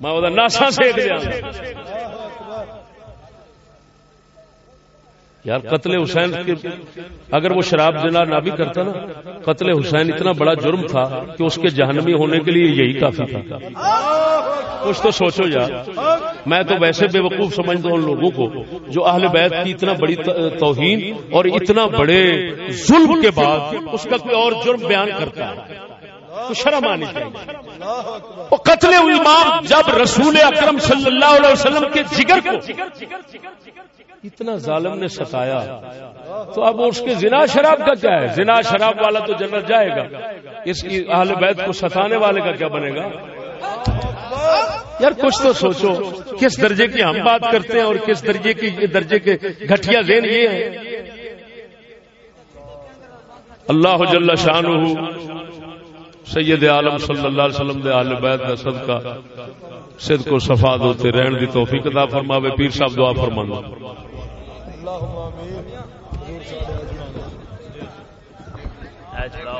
میں وہ ناسا سیک دیا یار، قتل حسین اگر وہ شراب جنا نہ بھی کرتا نا، قتل حسین اتنا بڑا جرم تھا کہ اس کے جہنمی ہونے کے لیے یہی کافی تھا۔ کچھ تو سوچو یار، میں تو ویسے بے وقوف سمجھتا ہوں ان لوگوں کو جو اہل بیت کی اتنا بڑی توہین اور اتنا بڑے ظلم کے بعد اس کا کوئی اور جرم بیان کرتا ہے۔ تو شرم آنی چاہیے۔ قتل امام جب رسول اکرم صلی اللہ علیہ وسلم کے جگر کو اتنا ظالم نے ستایا۔ تو اب اس کے زنا شراب کا کیا ہے؟ زنا شراب والا تو جنت جائے گا۔ اس کی اہل بیت کو ستانے والے کا کیا بنے گا؟ یار کچھ تو سوچو، کس درجے کی ہم بات کرتے ہیں اور کس درجے کی درجے کے گھٹیا ذہن یہ ہے اللہ جل شان سید عالم صلی اللہ علیہ وسلم دے اہل بیت کا صدقہ۔ صدق کو صفا دوتے رہن دی توفیق عطا فرماوے، پیر صاحب دعا فرمانا اللهم آمین۔